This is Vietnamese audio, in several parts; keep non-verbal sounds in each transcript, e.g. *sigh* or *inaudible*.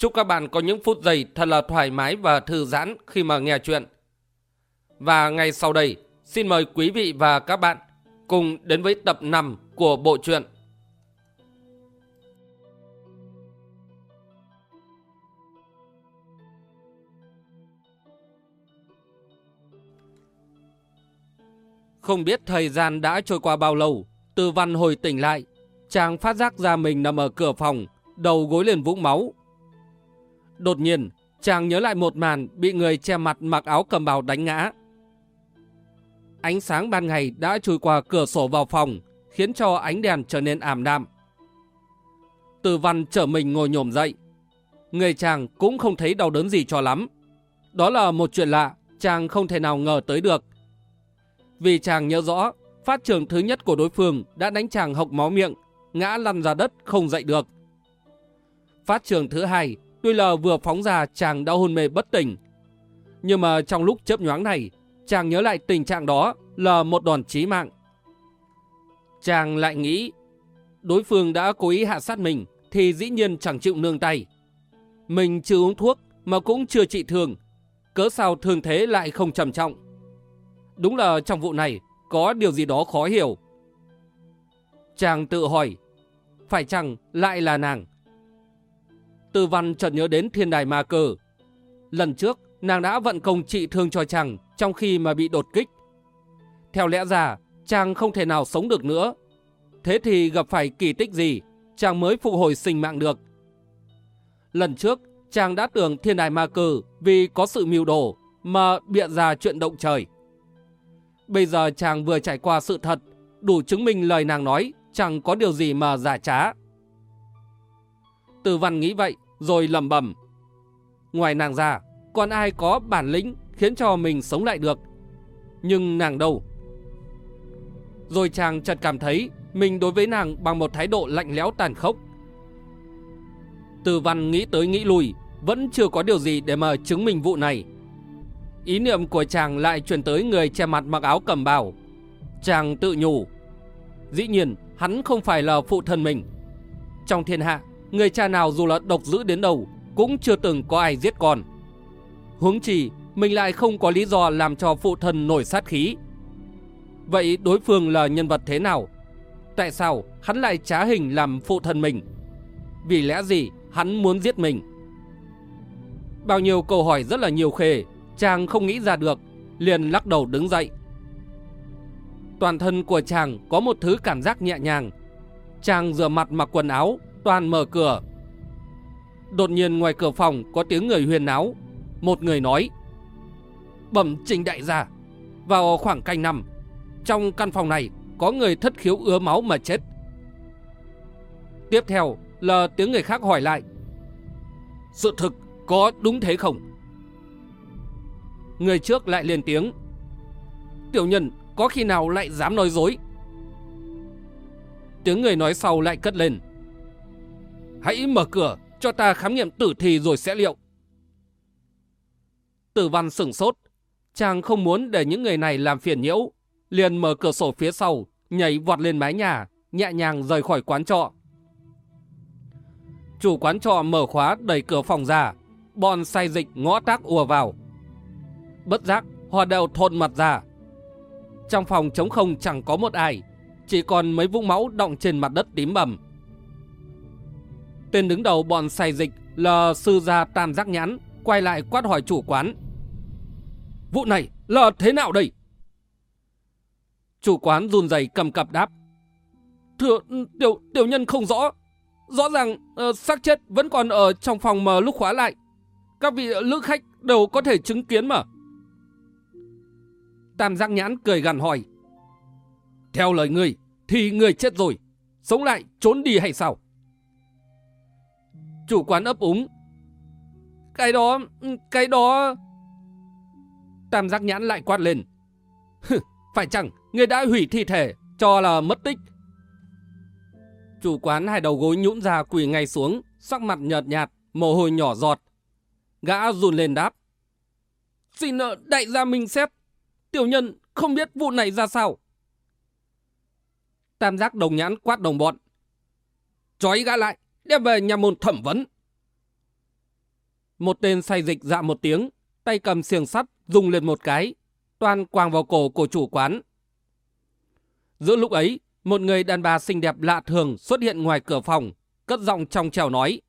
Chúc các bạn có những phút giây thật là thoải mái và thư giãn khi mà nghe chuyện. Và ngay sau đây, xin mời quý vị và các bạn cùng đến với tập 5 của bộ truyện. Không biết thời gian đã trôi qua bao lâu, từ văn hồi tỉnh lại, chàng phát giác ra mình nằm ở cửa phòng, đầu gối lên vũng máu, Đột nhiên, chàng nhớ lại một màn bị người che mặt mặc áo cầm bào đánh ngã. Ánh sáng ban ngày đã chui qua cửa sổ vào phòng, khiến cho ánh đèn trở nên ảm đạm. Từ văn trở mình ngồi nhổm dậy. Người chàng cũng không thấy đau đớn gì cho lắm. Đó là một chuyện lạ, chàng không thể nào ngờ tới được. Vì chàng nhớ rõ, phát trường thứ nhất của đối phương đã đánh chàng hộc máu miệng, ngã lăn ra đất không dậy được. Phát trường thứ hai Tuy là vừa phóng ra chàng đã hôn mê bất tỉnh. Nhưng mà trong lúc chớp nhoáng này, chàng nhớ lại tình trạng đó là một đòn chí mạng. Chàng lại nghĩ, đối phương đã cố ý hạ sát mình thì dĩ nhiên chẳng chịu nương tay. Mình chưa uống thuốc mà cũng chưa trị thương, cớ sao thương thế lại không trầm trọng. Đúng là trong vụ này có điều gì đó khó hiểu. Chàng tự hỏi, phải chăng lại là nàng? Tư văn chợt nhớ đến thiên đài ma cơ. Lần trước, nàng đã vận công trị thương cho chàng trong khi mà bị đột kích. Theo lẽ ra, chàng không thể nào sống được nữa. Thế thì gặp phải kỳ tích gì, chàng mới phục hồi sinh mạng được. Lần trước, chàng đã tưởng thiên đài ma cơ vì có sự mưu đồ mà bịa ra chuyện động trời. Bây giờ chàng vừa trải qua sự thật, đủ chứng minh lời nàng nói chẳng có điều gì mà giả trá. Từ văn nghĩ vậy, rồi lầm bầm. Ngoài nàng ra, còn ai có bản lĩnh khiến cho mình sống lại được. Nhưng nàng đâu? Rồi chàng chợt cảm thấy mình đối với nàng bằng một thái độ lạnh lẽo tàn khốc. Từ văn nghĩ tới nghĩ lui, vẫn chưa có điều gì để mà chứng minh vụ này. Ý niệm của chàng lại chuyển tới người che mặt mặc áo cầm bào. Chàng tự nhủ. Dĩ nhiên, hắn không phải là phụ thân mình. Trong thiên hạ, người cha nào dù là độc dữ đến đâu cũng chưa từng có ai giết con. Huống chi, mình lại không có lý do làm cho phụ thân nổi sát khí. Vậy đối phương là nhân vật thế nào? Tại sao hắn lại trá hình làm phụ thân mình? Vì lẽ gì hắn muốn giết mình? Bao nhiêu câu hỏi rất là nhiều khề, chàng không nghĩ ra được, liền lắc đầu đứng dậy. Toàn thân của chàng có một thứ cảm giác nhẹ nhàng. Chàng rửa mặt mặc quần áo, toàn mở cửa. Đột nhiên ngoài cửa phòng có tiếng người huyền náo. Một người nói. Bẩm trình đại gia. Vào khoảng canh năm. Trong căn phòng này có người thất khiếu ứa máu mà chết. Tiếp theo là tiếng người khác hỏi lại. Sự thực có đúng thế không? Người trước lại lên tiếng. Tiểu nhân có khi nào lại dám nói dối? Tiếng người nói sau lại cất lên. Hãy mở cửa cho ta khám nghiệm tử thi rồi sẽ liệu. Tử văn sửng sốt. Chàng không muốn để những người này làm phiền nhiễu. Liền mở cửa sổ phía sau, nhảy vọt lên mái nhà, nhẹ nhàng rời khỏi quán trọ. Chủ quán trọ mở khóa đẩy cửa phòng ra, bọn say dịch ngõ tác ùa vào. Bất giác, họ đều thôn mặt ra. Trong phòng trống không chẳng có một ai, chỉ còn mấy vũng máu đọng trên mặt đất tím bầm. Tên đứng đầu bọn xài dịch là sư gia tam giác nhãn, quay lại quát hỏi chủ quán. Vụ này là thế nào đây? Chủ quán run rẩy cầm cập đáp. Thưa, tiểu, tiểu nhân không rõ. Rõ ràng uh, xác chết vẫn còn ở trong phòng mà lúc khóa lại. Các vị lữ khách đều có thể chứng kiến mà. Tam giác nhãn cười gằn hỏi. Theo lời người, thì người chết rồi. Sống lại trốn đi hay sao? Chủ quán ấp úng. cái đó, cái đó... Tam giác nhãn lại quát lên. Phải chẳng, người đã hủy thi thể, cho là mất tích. Chủ quán hai đầu gối nhũn ra quỳ ngay xuống, sắc mặt nhợt nhạt, mồ hôi nhỏ giọt. Gã run lên đáp. Xin nợ đại gia minh xét. Tiểu nhân không biết vụ này ra sao. Tam giác đồng nhãn quát đồng bọn. Chói gã lại, đem về nhà môn thẩm vấn. Một tên say dịch dạ một tiếng, tay cầm xiềng sắt, dùng lên một cái, toàn quàng vào cổ của chủ quán. Giữa lúc ấy, một người đàn bà xinh đẹp lạ thường xuất hiện ngoài cửa phòng, cất giọng trong trèo nói.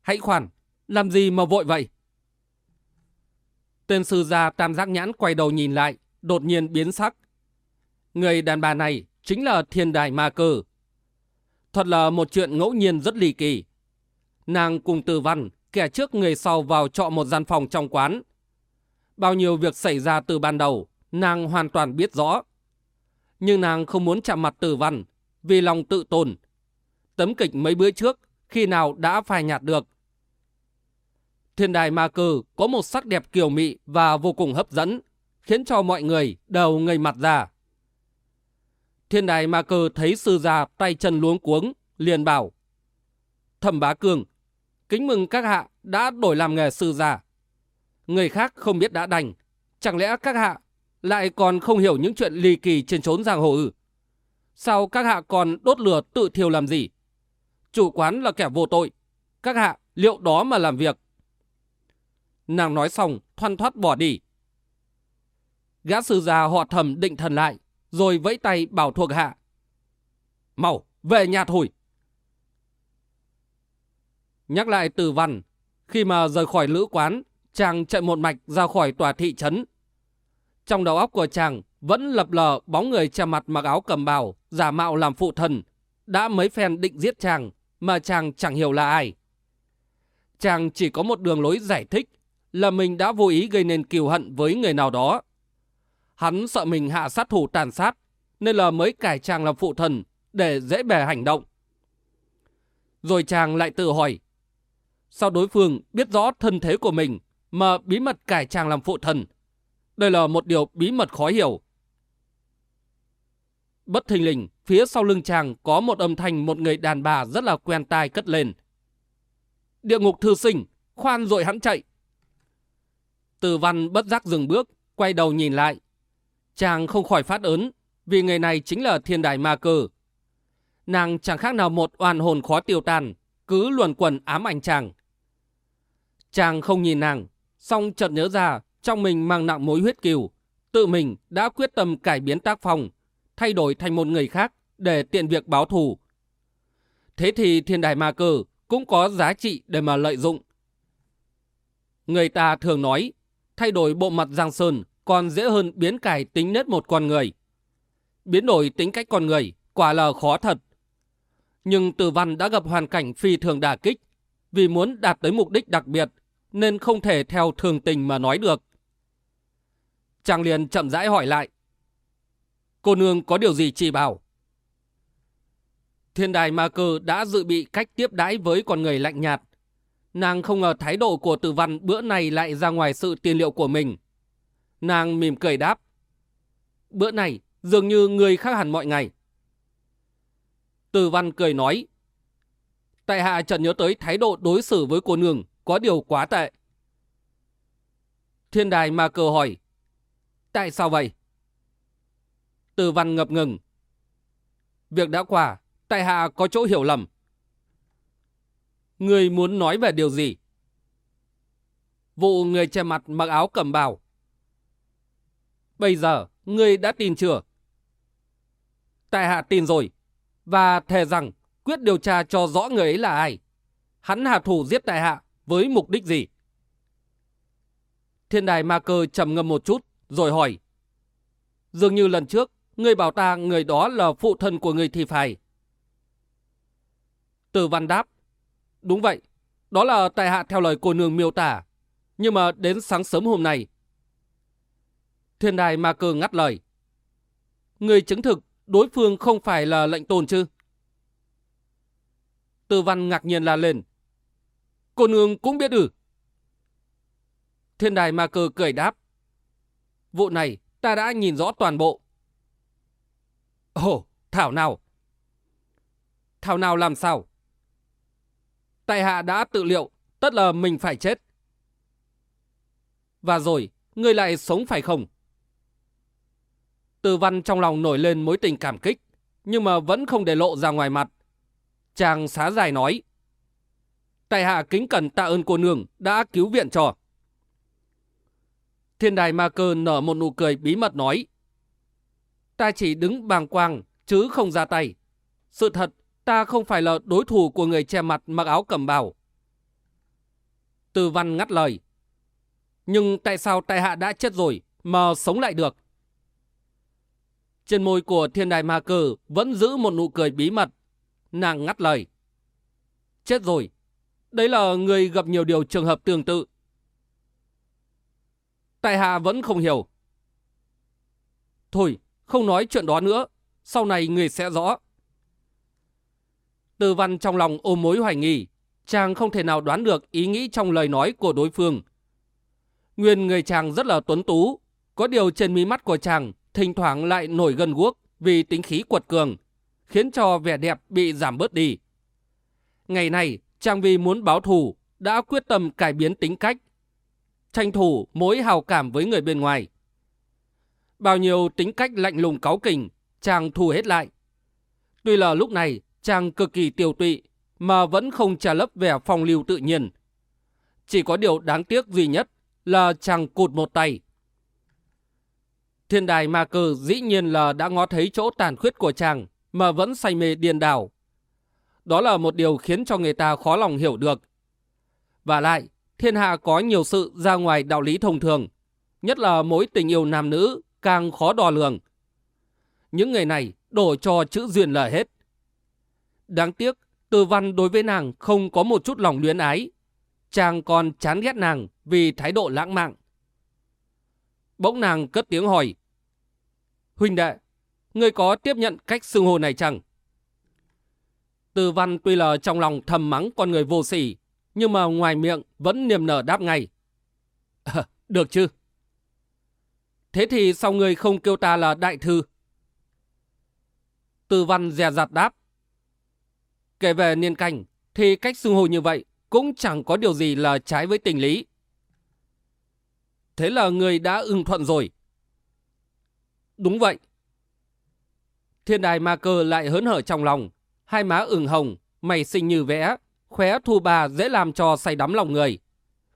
Hãy khoan, làm gì mà vội vậy? Tên sư gia tam giác nhãn quay đầu nhìn lại, đột nhiên biến sắc. Người đàn bà này chính là thiên đài ma cơ. Thật là một chuyện ngẫu nhiên rất lì kỳ. Nàng cùng từ văn, kẻ trước người sau vào trọ một gian phòng trong quán. Bao nhiêu việc xảy ra từ ban đầu, nàng hoàn toàn biết rõ. Nhưng nàng không muốn chạm mặt Từ văn, vì lòng tự tồn. Tấm kịch mấy bữa trước, khi nào đã phai nhạt được. Thiên đài ma cừ có một sắc đẹp kiều mị và vô cùng hấp dẫn, khiến cho mọi người đều ngây mặt ra. Thiên đài ma cơ thấy sư già tay chân luống cuống, liền bảo. Thẩm bá cường, kính mừng các hạ đã đổi làm nghề sư già. Người khác không biết đã đành, chẳng lẽ các hạ lại còn không hiểu những chuyện ly kỳ trên trốn giang hồ ư? Sao các hạ còn đốt lửa tự thiêu làm gì? Chủ quán là kẻ vô tội, các hạ liệu đó mà làm việc. Nàng nói xong, thoăn thoát bỏ đi. Gã sư già họ thầm định thần lại, rồi vẫy tay bảo thuộc hạ. Mau, về nhà thôi. Nhắc lại từ văn, khi mà rời khỏi lữ quán, chàng chạy một mạch ra khỏi tòa thị trấn. Trong đầu óc của chàng vẫn lập lờ bóng người che mặt mặc áo cầm bào, giả mạo làm phụ thần, đã mấy phen định giết chàng mà chàng chẳng hiểu là ai. Chàng chỉ có một đường lối giải thích là mình đã vô ý gây nên kiều hận với người nào đó. Hắn sợ mình hạ sát thủ tàn sát, nên là mới cải chàng làm phụ thần để dễ bề hành động. Rồi chàng lại tự hỏi, sao đối phương biết rõ thân thế của mình mà bí mật cải chàng làm phụ thần? Đây là một điều bí mật khó hiểu. Bất thình lình, phía sau lưng chàng có một âm thanh một người đàn bà rất là quen tai cất lên. Địa ngục thư sinh, khoan rồi hắn chạy. Từ văn bất giác dừng bước, quay đầu nhìn lại. Chàng không khỏi phát ớn, vì người này chính là thiên đại ma cơ. Nàng chẳng khác nào một oan hồn khó tiêu tan, cứ luồn quần ám ảnh chàng. Chàng không nhìn nàng, song chợt nhớ ra trong mình mang nặng mối huyết kiều, tự mình đã quyết tâm cải biến tác phong, thay đổi thành một người khác để tiện việc báo thù. Thế thì thiên đài ma cơ cũng có giá trị để mà lợi dụng. Người ta thường nói, thay đổi bộ mặt Giang Sơn còn dễ hơn biến cải tính nết một con người. Biến đổi tính cách con người quả là khó thật. Nhưng Từ Văn đã gặp hoàn cảnh phi thường đả kích, vì muốn đạt tới mục đích đặc biệt, nên không thể theo thường tình mà nói được. Chàng liền chậm rãi hỏi lại. Cô nương có điều gì chỉ bảo? Thiên đài ma cơ đã dự bị cách tiếp đãi với con người lạnh nhạt. Nàng không ngờ thái độ của tử văn bữa này lại ra ngoài sự tiền liệu của mình. Nàng mỉm cười đáp. Bữa này dường như người khác hẳn mọi ngày. từ văn cười nói. Tại hạ chợt nhớ tới thái độ đối xử với cô nương có điều quá tệ. Thiên đài mà cờ hỏi. Tại sao vậy? Từ văn ngập ngừng. Việc đã qua, tại hạ có chỗ hiểu lầm. Người muốn nói về điều gì? Vụ người che mặt mặc áo cầm bào. Bây giờ, người đã tin chưa? Tại hạ tin rồi. Và thề rằng quyết điều tra cho rõ người ấy là ai. Hắn hạ thủ giết tại hạ với mục đích gì? Thiên đài ma cơ trầm ngâm một chút, rồi hỏi. Dường như lần trước, người bảo ta người đó là phụ thân của người thì phải. Từ văn đáp. Đúng vậy, đó là tại hạ theo lời cô nương miêu tả. Nhưng mà đến sáng sớm hôm nay. Thiên đài ma cơ ngắt lời. Người chứng thực đối phương không phải là lệnh tồn chứ? Tư văn ngạc nhiên la lên. Cô nương cũng biết ư? Thiên đài ma cơ cười đáp. Vụ này ta đã nhìn rõ toàn bộ. Ồ, Thảo nào? Thảo nào làm sao? Tại hạ đã tự liệu, tất là mình phải chết. Và rồi, ngươi lại sống phải không? Từ văn trong lòng nổi lên mối tình cảm kích, nhưng mà vẫn không để lộ ra ngoài mặt. Chàng xá dài nói. Tại hạ kính cẩn tạ ơn cô nương đã cứu viện cho. Thiên đài ma cơ nở một nụ cười bí mật nói. Ta chỉ đứng bàng quang, chứ không ra tay. Sự thật, ta không phải là đối thủ của người che mặt mặc áo cầm bào. Từ văn ngắt lời. Nhưng tại sao tại hạ đã chết rồi mà sống lại được? Trên môi của thiên đài ma cử vẫn giữ một nụ cười bí mật. Nàng ngắt lời. Chết rồi. Đấy là người gặp nhiều điều trường hợp tương tự. Tại hạ vẫn không hiểu. Thôi, không nói chuyện đó nữa. Sau này người sẽ rõ. Từ văn trong lòng ôm mối hoài nghi. Chàng không thể nào đoán được ý nghĩ trong lời nói của đối phương. Nguyên người chàng rất là tuấn tú. Có điều trên mí mắt của chàng thỉnh thoảng lại nổi gần guốc vì tính khí quật cường, khiến cho vẻ đẹp bị giảm bớt đi. Ngày này, chàng vì muốn báo thù, đã quyết tâm cải biến tính cách, tranh thủ mối hào cảm với người bên ngoài. Bao nhiêu tính cách lạnh lùng cáu kỉnh, chàng thu hết lại. Tuy là lúc này, chàng cực kỳ tiêu tụy, mà vẫn không trả lấp vẻ phong lưu tự nhiên. Chỉ có điều đáng tiếc duy nhất là chàng cụt một tay. Thiên đài ma cơ dĩ nhiên là đã ngó thấy chỗ tàn khuyết của chàng mà vẫn say mê điên đảo. Đó là một điều khiến cho người ta khó lòng hiểu được. Và lại, thiên hạ có nhiều sự ra ngoài đạo lý thông thường, nhất là mối tình yêu nam nữ càng khó đo lường. Những người này đổ cho chữ duyên là hết. Đáng tiếc, từ văn đối với nàng không có một chút lòng luyến ái. Chàng còn chán ghét nàng vì thái độ lãng mạn. Bỗng nàng cất tiếng hỏi. Huynh đệ, ngươi có tiếp nhận cách xưng hô này chăng? Từ văn tuy là trong lòng thầm mắng con người vô sỉ, nhưng mà ngoài miệng vẫn niềm nở đáp ngay. À, được chứ? Thế thì sao ngươi không kêu ta là đại thư? Từ văn dè dặt đáp. Kể về niên cảnh thì cách xưng hô như vậy cũng chẳng có điều gì là trái với tình lý. Thế là người đã ưng thuận rồi. Đúng vậy. Thiên đài ma cơ lại hớn hở trong lòng. Hai má ửng hồng, mày xinh như vẽ, khóe thu bà dễ làm cho say đắm lòng người.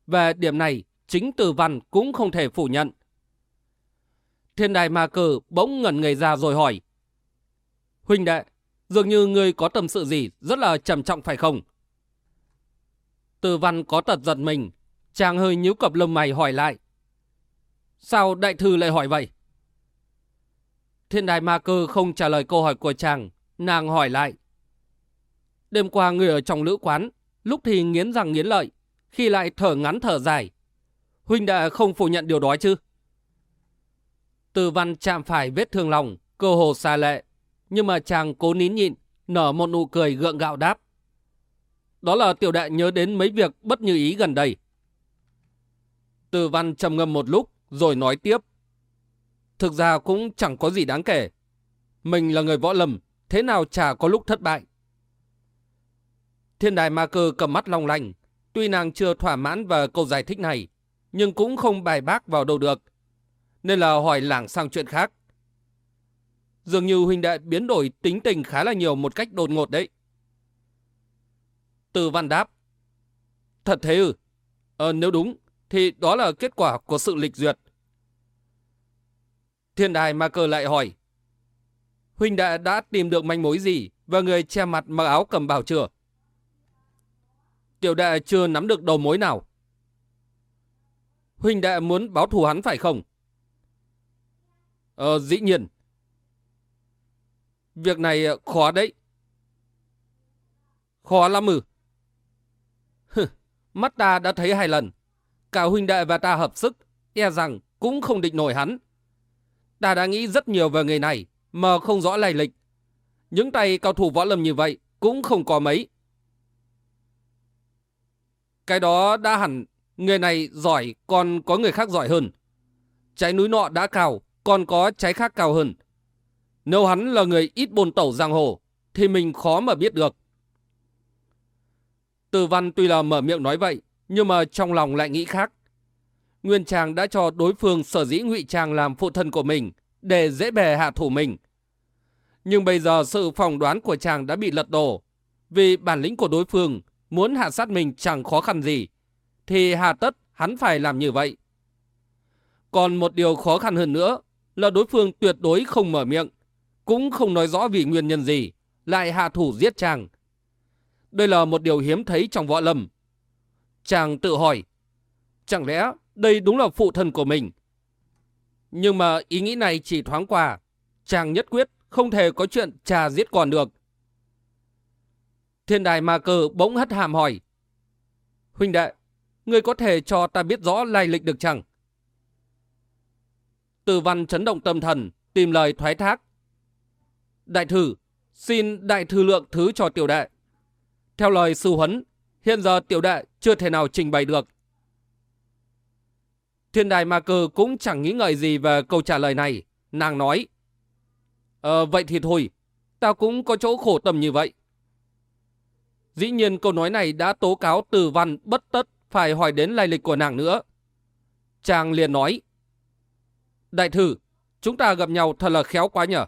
Về điểm này, chính từ văn cũng không thể phủ nhận. Thiên đài ma cơ bỗng ngẩn người ra rồi hỏi. Huynh đệ, dường như người có tâm sự gì rất là trầm trọng phải không? Từ văn có tật giật mình, chàng hơi nhíu cặp lông mày hỏi lại. Sao đại thư lại hỏi vậy? Thiên đài ma cơ không trả lời câu hỏi của chàng, nàng hỏi lại. Đêm qua người ở trong lữ quán, lúc thì nghiến răng nghiến lợi, khi lại thở ngắn thở dài. Huynh đã không phủ nhận điều đó chứ? Từ văn chạm phải vết thương lòng, cơ hồ xa lệ, nhưng mà chàng cố nín nhịn, nở một nụ cười gượng gạo đáp. Đó là tiểu đệ nhớ đến mấy việc bất như ý gần đây. Từ văn trầm ngâm một lúc, rồi nói tiếp. Thực ra cũng chẳng có gì đáng kể. Mình là người võ lầm, thế nào chả có lúc thất bại. Thiên đài ma cơ cầm mắt long lanh. Tuy nàng chưa thỏa mãn về câu giải thích này, nhưng cũng không bài bác vào đâu được. Nên là hỏi lảng sang chuyện khác. Dường như huynh đệ biến đổi tính tình khá là nhiều một cách đột ngột đấy. Từ văn đáp. Thật thế ư? Ờ, nếu đúng, thì đó là kết quả của sự lịch duyệt. Thiên đài ma cơ lại hỏi. Huynh đệ đã tìm được manh mối gì và người che mặt mặc áo cầm bào chưa? Tiểu đệ chưa nắm được đầu mối nào. Huynh đệ muốn báo thù hắn phải không? Ờ, dĩ nhiên. Việc này khó đấy. Khó lắm ừ Mắt ta đã thấy hai lần. Cả huynh đệ và ta hợp sức, e rằng cũng không địch nổi hắn. Ta đã nghĩ rất nhiều về người này, mà không rõ lai lịch. Những tay cao thủ võ lâm như vậy cũng không có mấy. Cái đó đã hẳn người này giỏi còn có người khác giỏi hơn. Trái núi nọ đã cao, còn có trái khác cao hơn. Nếu hắn là người ít bồn tẩu giang hồ, thì mình khó mà biết được. Từ văn tuy là mở miệng nói vậy, nhưng mà trong lòng lại nghĩ khác. Nguyên Trang đã cho đối phương sở dĩ ngụy Trang làm phụ thân của mình, để dễ bề hạ thủ mình. Nhưng bây giờ sự phỏng đoán của chàng đã bị lật đổ, vì bản lĩnh của đối phương muốn hạ sát mình chẳng khó khăn gì, thì hà tất hắn phải làm như vậy. Còn một điều khó khăn hơn nữa là đối phương tuyệt đối không mở miệng, cũng không nói rõ vì nguyên nhân gì, lại hạ thủ giết chàng. Đây là một điều hiếm thấy trong võ lâm. Chàng tự hỏi, chẳng lẽ đây đúng là phụ thân của mình? Nhưng mà ý nghĩ này chỉ thoáng qua, chàng nhất quyết không thể có chuyện trà giết còn được. Thiên đài ma cơ bỗng hất hàm hỏi. Huynh đệ, người có thể cho ta biết rõ lai lịch được chẳng? Từ văn chấn động tâm thần, tìm lời thoái thác. Đại thư, xin đại thư lượng thứ cho tiểu đệ. Theo lời sư huấn, hiện giờ tiểu đệ chưa thể nào trình bày được. Thiên đài ma cơ cũng chẳng nghĩ ngợi gì về câu trả lời này. Nàng nói. Ờ, vậy thì thôi, tao cũng có chỗ khổ tâm như vậy. Dĩ nhiên câu nói này đã tố cáo từ văn bất tất phải hỏi đến lai lịch của nàng nữa. Chàng liền nói. Đại thư, chúng ta gặp nhau thật là khéo quá nhở.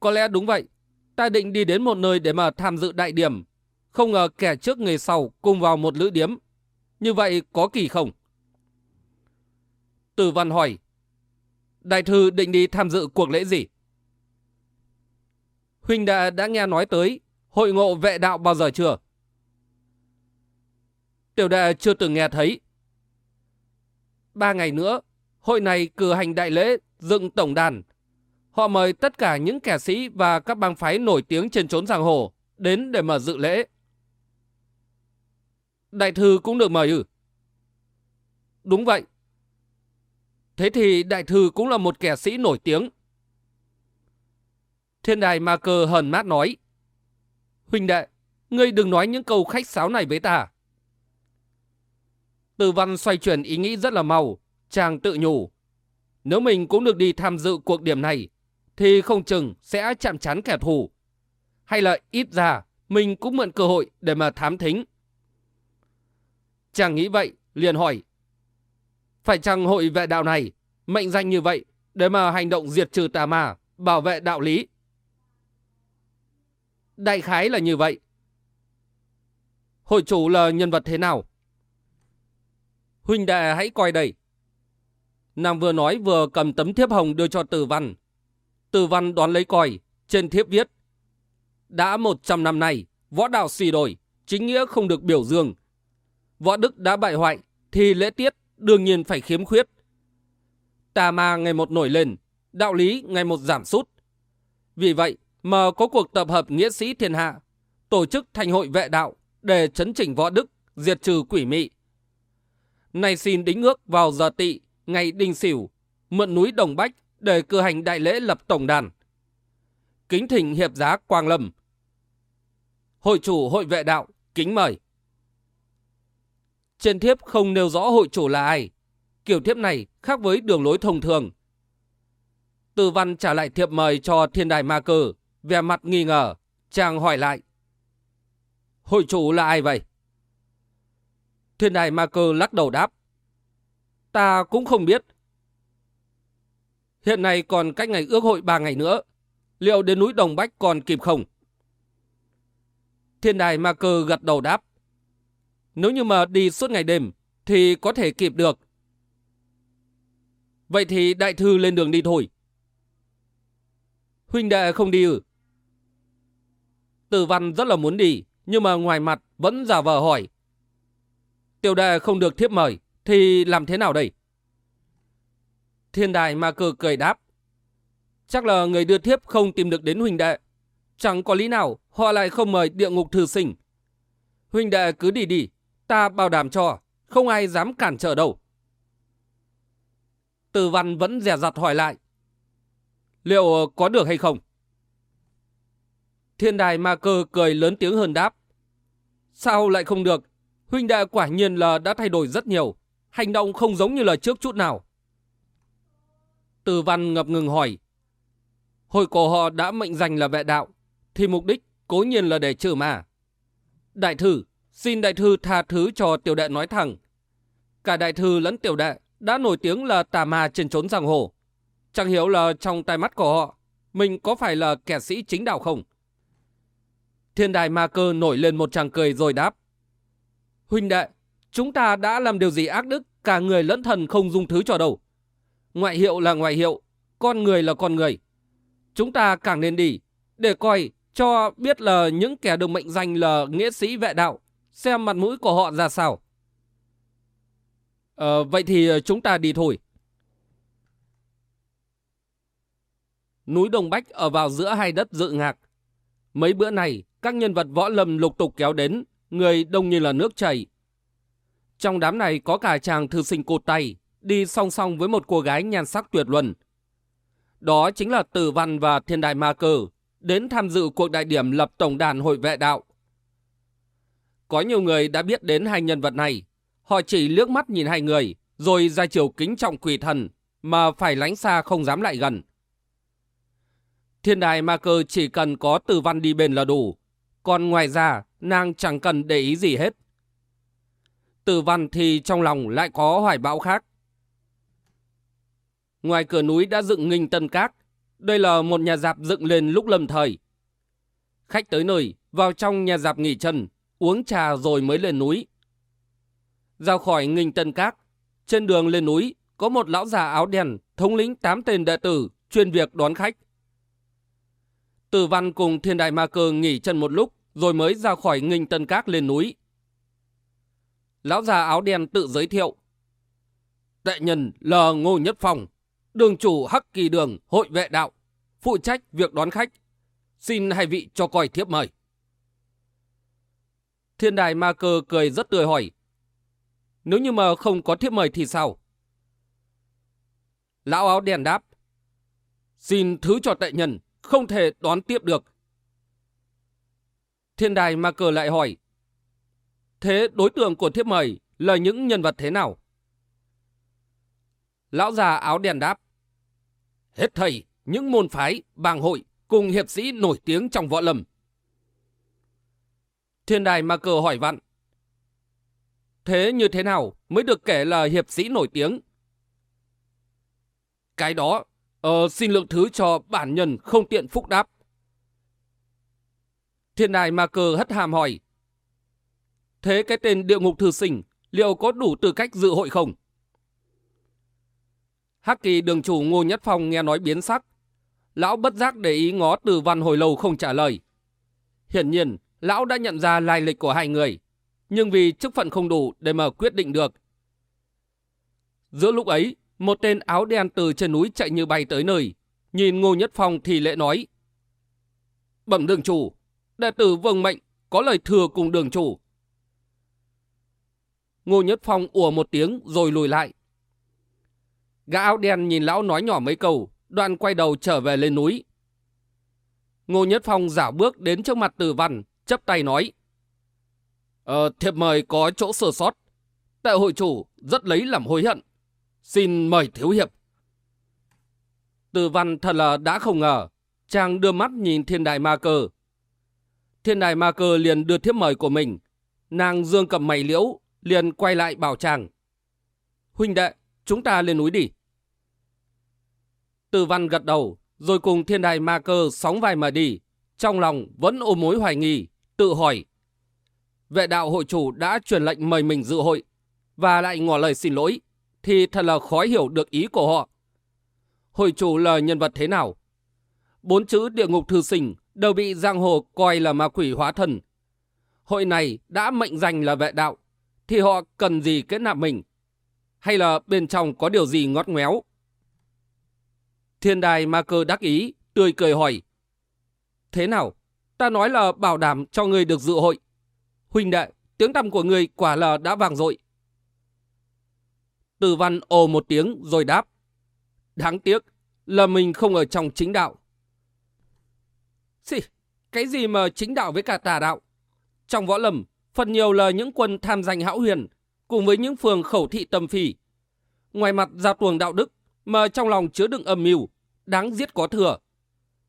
Có lẽ đúng vậy. Ta định đi đến một nơi để mà tham dự đại điểm. Không ngờ kẻ trước người sau cùng vào một lữ điếm. Như vậy có kỳ không? Tử văn hỏi. Đại thư định đi tham dự cuộc lễ gì? Huynh đã, đã nghe nói tới hội ngộ vệ đạo bao giờ chưa? Tiểu đệ chưa từng nghe thấy. Ba ngày nữa, hội này cử hành đại lễ dựng tổng đàn. Họ mời tất cả những kẻ sĩ và các bang phái nổi tiếng trên trốn giang hồ đến để mở dự lễ. Đại thư cũng được mời ư? Đúng vậy. Thế thì đại thư cũng là một kẻ sĩ nổi tiếng. Thiên đài ma cơ hờn mát nói. Huynh đệ, ngươi đừng nói những câu khách sáo này với ta. Từ văn xoay chuyển ý nghĩ rất là mau, chàng tự nhủ. Nếu mình cũng được đi tham dự cuộc điểm này, thì không chừng sẽ chạm chán kẻ thù. Hay là ít ra, mình cũng mượn cơ hội để mà thám thính. Chàng nghĩ vậy, liền hỏi. Phải chăng hội vệ đạo này, mệnh danh như vậy, để mà hành động diệt trừ tà ma, bảo vệ đạo lý? Đại khái là như vậy. Hội chủ là nhân vật thế nào? Huynh đệ hãy coi đây. Nàng vừa nói vừa cầm tấm thiếp hồng đưa cho Từ Văn. Từ Văn đoán lấy coi, trên thiếp viết. Đã 100 năm nay, võ đạo suy đổi, chính nghĩa không được biểu dương. Võ đức đã bại hoại, thì lễ tiết đương nhiên phải khiếm khuyết. Tà ma ngày một nổi lên, đạo lý ngày một giảm sút. Vì vậy mà có cuộc tập hợp nghĩa sĩ thiên hạ, tổ chức thành hội vệ đạo để chấn chỉnh võ đức, diệt trừ quỷ mị. Nay xin đính ước vào giờ tỵ, ngày đinh sửu, mượn núi Đồng Bách để cử hành đại lễ lập tổng đàn. Kính thỉnh hiệp giá Quang Lâm. Hội chủ hội vệ đạo, kính mời. Trên thiếp không nêu rõ hội chủ là ai. Kiểu thiếp này khác với đường lối thông thường. Từ văn trả lại thiệp mời cho thiên đài ma cơ, vẻ mặt nghi ngờ, chàng hỏi lại. Hội chủ là ai vậy? Thiên đài ma cơ lắc đầu đáp. Ta cũng không biết. Hiện nay còn cách ngày ước hội ba ngày nữa. Liệu đến núi Đồng Bách còn kịp không? Thiên đài ma cơ gật đầu đáp. Nếu như mà đi suốt ngày đêm thì có thể kịp được. Vậy thì đại thư lên đường đi thôi. Huynh đệ không đi ư? Tử văn rất là muốn đi, nhưng mà ngoài mặt vẫn giả vờ hỏi. Tiểu đệ không được thiếp mời, thì làm thế nào đây? Thiên đài ma cơ cười đáp. Chắc là người đưa thiếp không tìm được đến huynh đệ. Chẳng có lý nào họ lại không mời địa ngục thư sinh. Huynh đệ cứ đi đi, ta bảo đảm cho, không ai dám cản trở đâu. Từ văn vẫn dè dặt hỏi lại. Liệu có được hay không? Thiên đài ma cơ cười lớn tiếng hơn đáp. Sao lại không được? huynh đệ quả nhiên là đã thay đổi rất nhiều, hành động không giống như lời trước chút nào. Từ văn ngập ngừng hỏi, hồi cổ họ đã mệnh danh là vệ đạo, thì mục đích cố nhiên là để trừ mà. Đại thử xin đại thư tha thứ cho tiểu đệ nói thẳng. Cả đại thư lẫn tiểu đệ đã nổi tiếng là tà ma trên trốn giang hồ. Chẳng hiểu là trong tai mắt của họ, mình có phải là kẻ sĩ chính đạo không? Thiên đài ma cơ nổi lên một tràng cười rồi đáp. Huynh đệ, chúng ta đã làm điều gì ác đức, cả người lẫn thần không dung thứ cho đâu. Ngoại hiệu là ngoại hiệu, con người là con người. Chúng ta càng nên đi, để coi cho biết là những kẻ được mệnh danh là nghĩa sĩ vệ đạo, xem mặt mũi của họ ra sao. Ờ, vậy thì ờ, chúng ta đi thôi. Núi Đồng Bách ở vào giữa hai đất dự ngạc. Mấy bữa này, các nhân vật võ lâm lục tục kéo đến, người đông như là nước chảy. Trong đám này có cả chàng thư sinh cột tay, đi song song với một cô gái nhan sắc tuyệt luân. Đó chính là Tử Văn và Thiên Đại Ma Cơ, đến tham dự cuộc đại điểm lập tổng đàn hội vệ đạo. Có nhiều người đã biết đến hai nhân vật này, họ chỉ liếc mắt nhìn hai người, rồi ra chiều kính trọng quỷ thần, mà phải lánh xa không dám lại gần. Thiên đài ma cơ chỉ cần có tử văn đi bên là đủ, còn ngoài ra nàng chẳng cần để ý gì hết. Tử văn thì trong lòng lại có hoài bão khác. Ngoài cửa núi đã dựng nghinh tân cát, đây là một nhà dạp dựng lên lúc lâm thời. Khách tới nơi, vào trong nhà dạp nghỉ chân, uống trà rồi mới lên núi. Ra khỏi nghinh tân cát, trên đường lên núi có một lão già áo đen, thống lĩnh tám tên đệ tử, chuyên việc đón khách. Tử văn cùng thiên đại ma cơ nghỉ chân một lúc, rồi mới ra khỏi nghinh tân cát lên núi. Lão già áo đen tự giới thiệu. Đệ nhân là Ngô Nhất Phong, đường chủ Hắc Kỳ Đường, hội vệ đạo, phụ trách việc đón khách. Xin hai vị cho coi thiếp mời. Thiên đài ma cơ cười rất tươi hỏi. Nếu như mà không có thiếp mời thì sao? Lão áo đen đáp. Xin thứ cho tệ nhân, không thể đón tiếp được. Thiên đài ma cờ lại hỏi. Thế đối tượng của thiếp mời là những nhân vật thế nào? Lão già áo đen đáp. Hết thầy, những môn phái, bang hội cùng hiệp sĩ nổi tiếng trong võ lâm. Thiên đài ma cờ hỏi vặn. Thế như thế nào mới được kể là hiệp sĩ nổi tiếng? Cái đó, ờ, xin lượng thứ cho bản nhân không tiện phúc đáp. Thiên đài ma cờ hất hàm hỏi. Thế cái tên địa ngục thư sinh liệu có đủ tư cách dự hội không? Hắc kỳ đường chủ Ngô Nhất Phong nghe nói biến sắc. Lão bất giác để ý ngó từ văn hồi lâu không trả lời. Hiển nhiên, lão đã nhận ra lai lịch của hai người, nhưng vì chức phận không đủ để mà quyết định được. Giữa lúc ấy, một tên áo đen từ trên núi chạy như bay tới nơi, nhìn Ngô Nhất Phong thì lễ nói. Bẩm đường chủ, đệ tử vâng mệnh, có lời thừa cùng đường chủ. Ngô Nhất Phong ủa một tiếng rồi lùi lại. Gã áo đen nhìn lão nói nhỏ mấy câu, đoạn quay đầu trở về lên núi. Ngô Nhất Phong giả bước đến trước mặt Tử Văn, chấp tay nói. Ờ, thiệp mời có chỗ sơ sót. Tại hội chủ rất lấy làm hối hận. Xin mời thiếu hiệp. Từ Văn thật là đã không ngờ. Chàng đưa mắt nhìn thiên đại ma cơ. Thiên đại ma cơ liền đưa thiếp mời của mình. Nàng dương cầm mày liễu, liền quay lại bảo chàng. Huynh đệ, chúng ta lên núi đi. Từ văn gật đầu, rồi cùng thiên đài ma cơ sóng vai mà đi. Trong lòng vẫn ôm mối hoài nghi, tự hỏi. Vệ đạo hội chủ đã truyền lệnh mời mình dự hội, và lại ngỏ lời xin lỗi, thì thật là khó hiểu được ý của họ. Hội chủ là nhân vật thế nào? Bốn chữ địa ngục thư sinh đều bị giang hồ coi là ma quỷ hóa thần. Hội này đã mệnh danh là vệ đạo, thì họ cần gì kết nạp mình? Hay là bên trong có điều gì ngót ngoéo? Thiên đài ma cơ đắc ý, tươi cười hỏi. Thế nào? Ta nói là bảo đảm cho người được dự hội. Huynh đệ, tiếng tăm của người quả là đã vàng dội. Từ văn ồ một tiếng rồi đáp. Đáng tiếc là mình không ở trong chính đạo. Xì, cái gì mà chính đạo với cả tà đạo? Trong võ lâm, Phần nhiều là những quân tham danh hão huyền, cùng với những phường khẩu thị tâm phỉ. Ngoài mặt ra tuồng đạo đức, mà trong lòng chứa đựng âm mưu, đáng giết có thừa.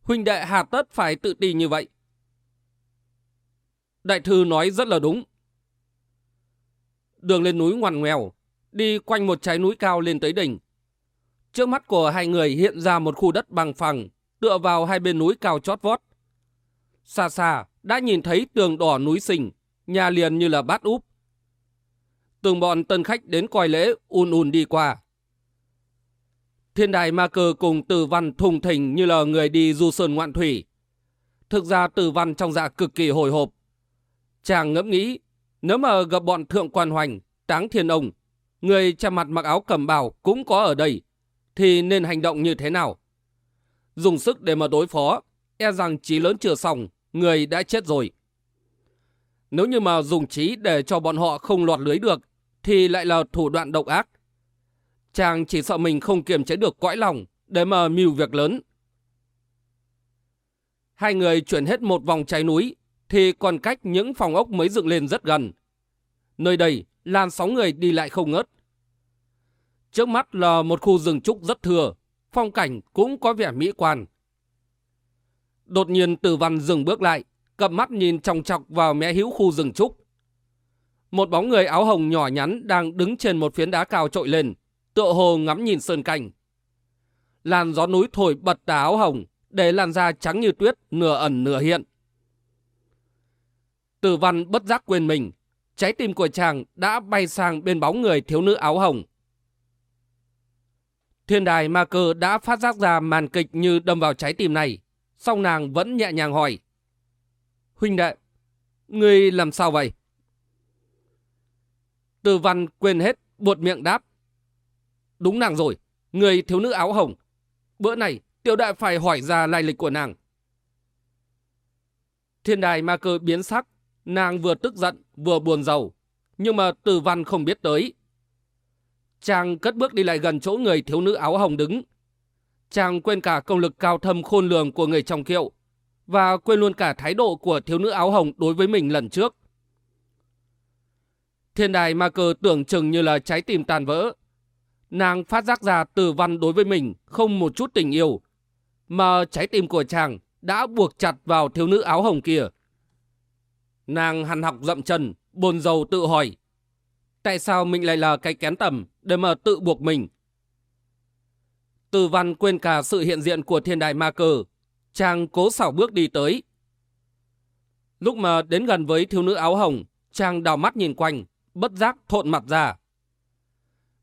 Huynh đệ hà tất phải tự ti như vậy. Đại thư nói rất là đúng. Đường lên núi ngoằn ngoèo, đi quanh một trái núi cao lên tới đỉnh. Trước mắt của hai người hiện ra một khu đất bằng phẳng, tựa vào hai bên núi cao chót vót. Xa xa, đã nhìn thấy tường đỏ núi xình, nhà liền như là bát úp. Từng bọn tân khách đến coi lễ un un đi qua. Thiên đài ma Cờ cùng tử văn thùng thình như là người đi du sơn ngoạn thủy. Thực ra tử văn trong dạ cực kỳ hồi hộp. Chàng ngẫm nghĩ, nếu mà gặp bọn thượng quan hoành, táng thiên ông, người cha mặt mặc áo cầm bào cũng có ở đây, thì nên hành động như thế nào? Dùng sức để mà đối phó, e rằng trí lớn chưa xong, người đã chết rồi. Nếu như mà dùng trí để cho bọn họ không lọt lưới được, thì lại là thủ đoạn độc ác. Chàng chỉ sợ mình không kiềm chế được cõi lòng để mà mưu việc lớn. Hai người chuyển hết một vòng trái núi, thì còn cách những phòng ốc mới dựng lên rất gần. Nơi đây, làn sóng người đi lại không ngớt. Trước mắt là một khu rừng trúc rất thừa, phong cảnh cũng có vẻ mỹ quan. Đột nhiên Tử Văn dừng bước lại, cặp mắt nhìn trong chọc vào mé hữu khu rừng trúc. Một bóng người áo hồng nhỏ nhắn đang đứng trên một phiến đá cao trội lên, tựa hồ ngắm nhìn sơn cảnh. Làn gió núi thổi bật tà áo hồng, để làn da trắng như tuyết, nửa ẩn nửa hiện. Tử văn bất giác quên mình, trái tim của chàng đã bay sang bên bóng người thiếu nữ áo hồng. Thiên đài ma cơ đã phát giác ra màn kịch như đâm vào trái tim này, song nàng vẫn nhẹ nhàng hỏi. Huynh đệ, ngươi làm sao vậy? Từ văn quên hết, buột miệng đáp. Đúng nàng rồi, người thiếu nữ áo hồng. Bữa này, tiểu đại phải hỏi ra lai lịch của nàng. Thiên đài ma cơ biến sắc, nàng vừa tức giận, vừa buồn giàu. Nhưng mà từ văn không biết tới. Chàng cất bước đi lại gần chỗ người thiếu nữ áo hồng đứng. Chàng quên cả công lực cao thâm khôn lường của người trong kiệu và quên luôn cả thái độ của thiếu nữ áo hồng đối với mình lần trước. Thiên đài ma cơ tưởng chừng như là trái tim tàn vỡ. Nàng phát giác ra từ văn đối với mình không một chút tình yêu, mà trái tim của chàng đã buộc chặt vào thiếu nữ áo hồng kia. Nàng hằn học dậm chân, bồn dầu tự hỏi. Tại sao mình lại là cái kén tầm để mà tự buộc mình? Từ văn quên cả sự hiện diện của thiên đại ma cờ Chàng cố xảo bước đi tới. Lúc mà đến gần với thiếu nữ áo hồng, chàng đào mắt nhìn quanh, bất giác thộn mặt ra.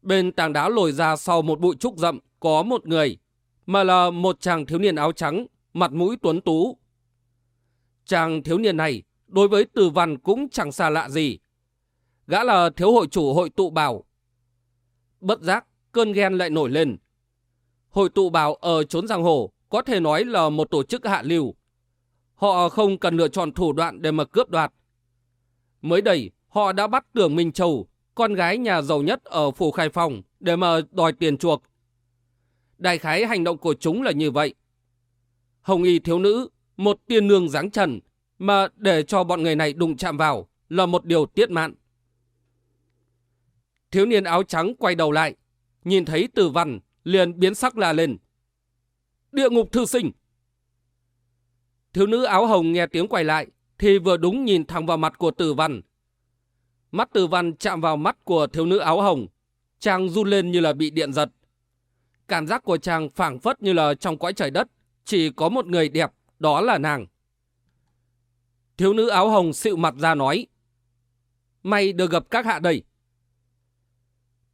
Bên tảng đá lồi ra sau một bụi trúc rậm có một người, mà là một chàng thiếu niên áo trắng, mặt mũi tuấn tú. Chàng thiếu niên này, đối với từ văn cũng chẳng xa lạ gì. Gã là thiếu hội chủ hội tụ bảo. Bất giác, cơn ghen lại nổi lên. Hội tụ bảo ở trốn giang hồ có thể nói là một tổ chức hạ lưu. Họ không cần lựa chọn thủ đoạn để mà cướp đoạt. Mới đây, họ đã bắt Tưởng Minh Châu, con gái nhà giàu nhất ở Phủ Khai Phòng, để mà đòi tiền chuộc. Đại khái hành động của chúng là như vậy. Hồng y thiếu nữ, một tiên nương dáng trần, mà để cho bọn người này đụng chạm vào là một điều tiết mạn. Thiếu niên áo trắng quay đầu lại, nhìn thấy tử văn, liền biến sắc la lên. Địa ngục thư sinh! Thiếu nữ áo hồng nghe tiếng quay lại, thì vừa đúng nhìn thẳng vào mặt của tử văn. Mắt tử văn chạm vào mắt của thiếu nữ áo hồng, chàng run lên như là bị điện giật. Cảm giác của chàng phảng phất như là trong cõi trời đất, chỉ có một người đẹp, đó là nàng. Thiếu nữ áo hồng xịu mặt ra nói, May được gặp các hạ đây.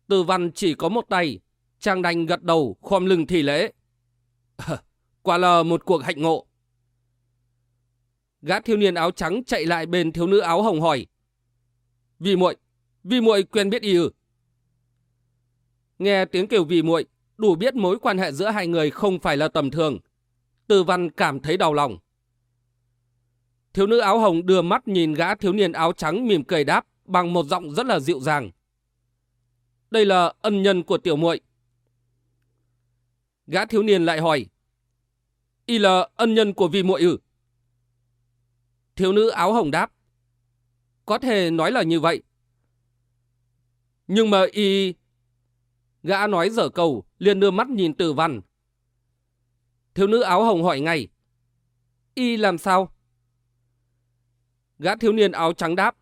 từ văn chỉ có một tay, chàng đành gật đầu khom lưng thì lễ. quả là một cuộc hạnh ngộ. Gã thiếu niên áo trắng chạy lại bên thiếu nữ áo hồng hỏi. Vì muội, vì muội quen biết y ư? Nghe tiếng kêu vì muội, đủ biết mối quan hệ giữa hai người không phải là tầm thường. Từ văn cảm thấy đau lòng. Thiếu nữ áo hồng đưa mắt nhìn gã thiếu niên áo trắng mỉm cười đáp bằng một giọng rất là dịu dàng. Đây là ân nhân của tiểu muội. Gã thiếu niên lại hỏi. Y là ân nhân của vi muội ư? Thiếu nữ áo hồng đáp. có thể nói là như vậy. Nhưng mà y... Gã nói dở cầu, liền đưa mắt nhìn tử văn. Thiếu nữ áo hồng hỏi ngay. Y làm sao? Gã thiếu niên áo trắng đáp.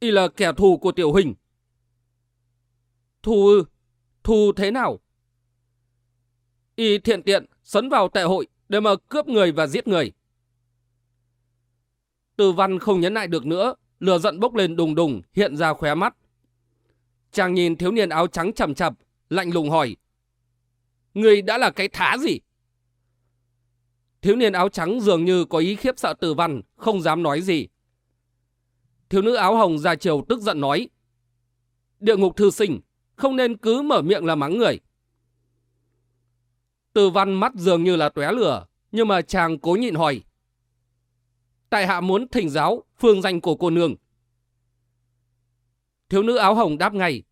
Y là kẻ thù của tiểu hình. Thù ư? Thù thế nào? Y thiện tiện sấn vào tệ hội để mà cướp người và giết người. Từ văn không nhấn lại được nữa, lửa giận bốc lên đùng đùng hiện ra khóe mắt. Chàng nhìn thiếu niên áo trắng chầm chập, lạnh lùng hỏi. Người đã là cái thá gì? Thiếu niên áo trắng dường như có ý khiếp sợ tử văn, không dám nói gì. Thiếu nữ áo hồng ra chiều tức giận nói. Địa ngục thư sinh, không nên cứ mở miệng là mắng người. Từ văn mắt dường như là tóe lửa, nhưng mà chàng cố nhịn hỏi. Tại hạ muốn thỉnh giáo phương danh của cô nương. Thiếu nữ áo hồng đáp ngay.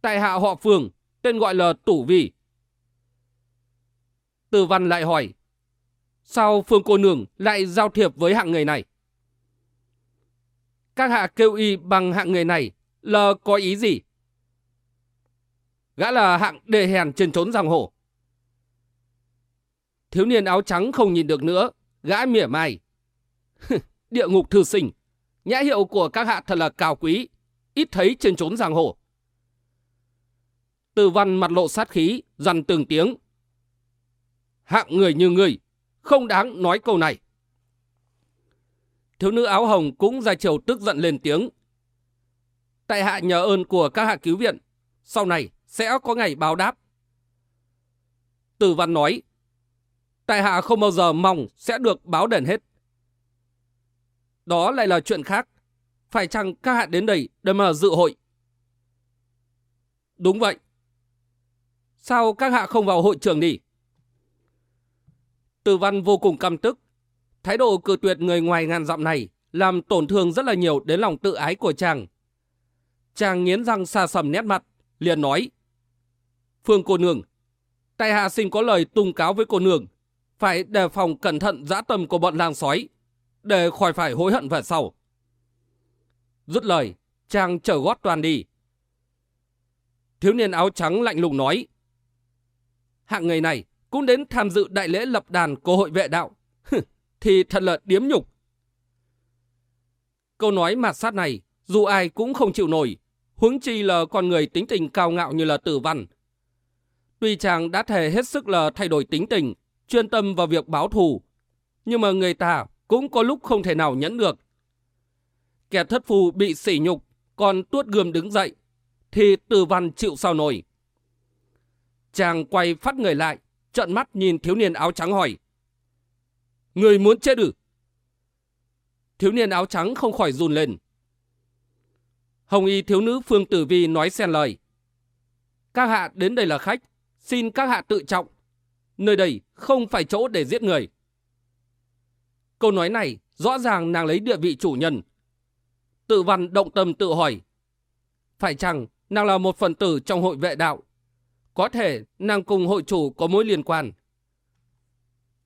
Tại hạ họ Phương, tên gọi là Tủ Vi. Từ văn lại hỏi. Sao Phương cô nương lại giao thiệp với hạng người này? Các hạ kêu y bằng hạng người này là có ý gì? Gã là hạng đề hèn trên trốn giang hồ. Thiếu niên áo trắng không nhìn được nữa, gã mỉa mai. *laughs* Địa ngục thư sinh, nhã hiệu của các hạ thật là cao quý, ít thấy trên trốn giang hồ. Từ văn mặt lộ sát khí, dằn từng tiếng. Hạng người như người không đáng nói câu này. Thiếu nữ áo hồng cũng ra chiều tức giận lên tiếng. Tại hạ nhờ ơn của các hạ cứu viện, sau này sẽ có ngày báo đáp. Từ văn nói, tại hạ không bao giờ mong sẽ được báo đền hết. Đó lại là chuyện khác. Phải chăng các hạ đến đây để mà dự hội? Đúng vậy. Sao các hạ không vào hội trường đi? Từ văn vô cùng căm tức. Thái độ cử tuyệt người ngoài ngàn dặm này làm tổn thương rất là nhiều đến lòng tự ái của chàng. Chàng nghiến răng xa sầm nét mặt, liền nói. Phương cô nương, tại hạ xin có lời tung cáo với cô nương, phải đề phòng cẩn thận dã tâm của bọn làng sói, để khỏi phải hối hận về sau. Dứt lời, chàng trở gót toàn đi. Thiếu niên áo trắng lạnh lùng nói. Hạng người này cũng đến tham dự đại lễ lập đàn của hội vệ đạo. thì thật là điếm nhục. Câu nói mạt sát này, dù ai cũng không chịu nổi, huống chi là con người tính tình cao ngạo như là tử văn. Tuy chàng đã thề hết sức là thay đổi tính tình, chuyên tâm vào việc báo thù, nhưng mà người ta cũng có lúc không thể nào nhẫn được. Kẻ thất phù bị sỉ nhục, còn tuốt gươm đứng dậy, thì tử văn chịu sao nổi. Chàng quay phát người lại, trợn mắt nhìn thiếu niên áo trắng hỏi. Người muốn chết ư? Thiếu niên áo trắng không khỏi run lên. Hồng y thiếu nữ Phương Tử Vi nói xen lời. Các hạ đến đây là khách, xin các hạ tự trọng. Nơi đây không phải chỗ để giết người. Câu nói này rõ ràng nàng lấy địa vị chủ nhân. Tự văn động tâm tự hỏi. Phải chăng nàng là một phần tử trong hội vệ đạo? Có thể nàng cùng hội chủ có mối liên quan.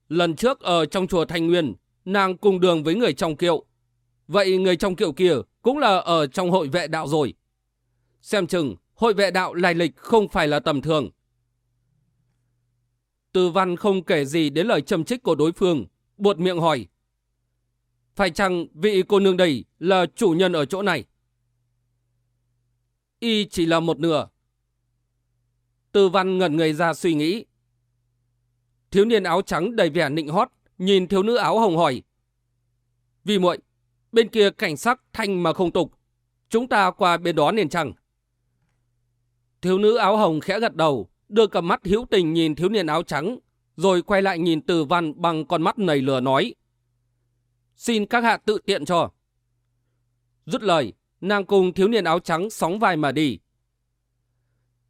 Lần trước ở trong chùa Thanh Nguyên, nàng cùng đường với người trong kiệu. Vậy người trong kiệu kia cũng là ở trong hội vệ đạo rồi. Xem chừng, hội vệ đạo lai lịch không phải là tầm thường. Từ văn không kể gì đến lời châm trích của đối phương, buột miệng hỏi. Phải chăng vị cô nương đầy là chủ nhân ở chỗ này? Y chỉ là một nửa. Từ văn ngẩn người ra suy nghĩ. Thiếu niên áo trắng đầy vẻ nịnh hót, nhìn thiếu nữ áo hồng hỏi. Vì muội, bên kia cảnh sắc thanh mà không tục, chúng ta qua bên đó nên chăng? Thiếu nữ áo hồng khẽ gật đầu, đưa cầm mắt hữu tình nhìn thiếu niên áo trắng, rồi quay lại nhìn từ văn bằng con mắt nầy lửa nói. Xin các hạ tự tiện cho. Dứt lời, nàng cùng thiếu niên áo trắng sóng vai mà đi.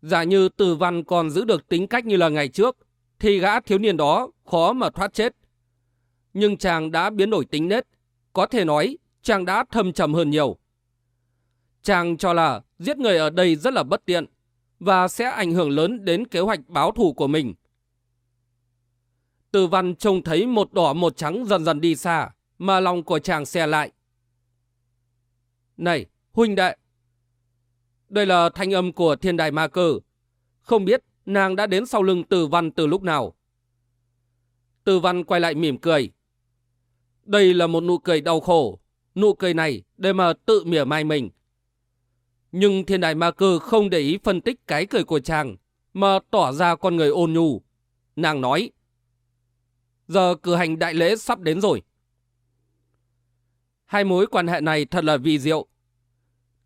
Giả như từ văn còn giữ được tính cách như là ngày trước, thì gã thiếu niên đó khó mà thoát chết. Nhưng chàng đã biến đổi tính nết, có thể nói chàng đã thâm trầm hơn nhiều. Chàng cho là giết người ở đây rất là bất tiện và sẽ ảnh hưởng lớn đến kế hoạch báo thù của mình. Từ văn trông thấy một đỏ một trắng dần dần đi xa, mà lòng của chàng xe lại. Này, huynh đệ! Đây là thanh âm của thiên đài ma cơ. Không biết nàng đã đến sau lưng từ văn từ lúc nào. Từ văn quay lại mỉm cười. Đây là một nụ cười đau khổ. Nụ cười này để mà tự mỉa mai mình. Nhưng thiên đài ma cơ không để ý phân tích cái cười của chàng, mà tỏ ra con người ôn nhu. Nàng nói, giờ cử hành đại lễ sắp đến rồi. Hai mối quan hệ này thật là vi diệu.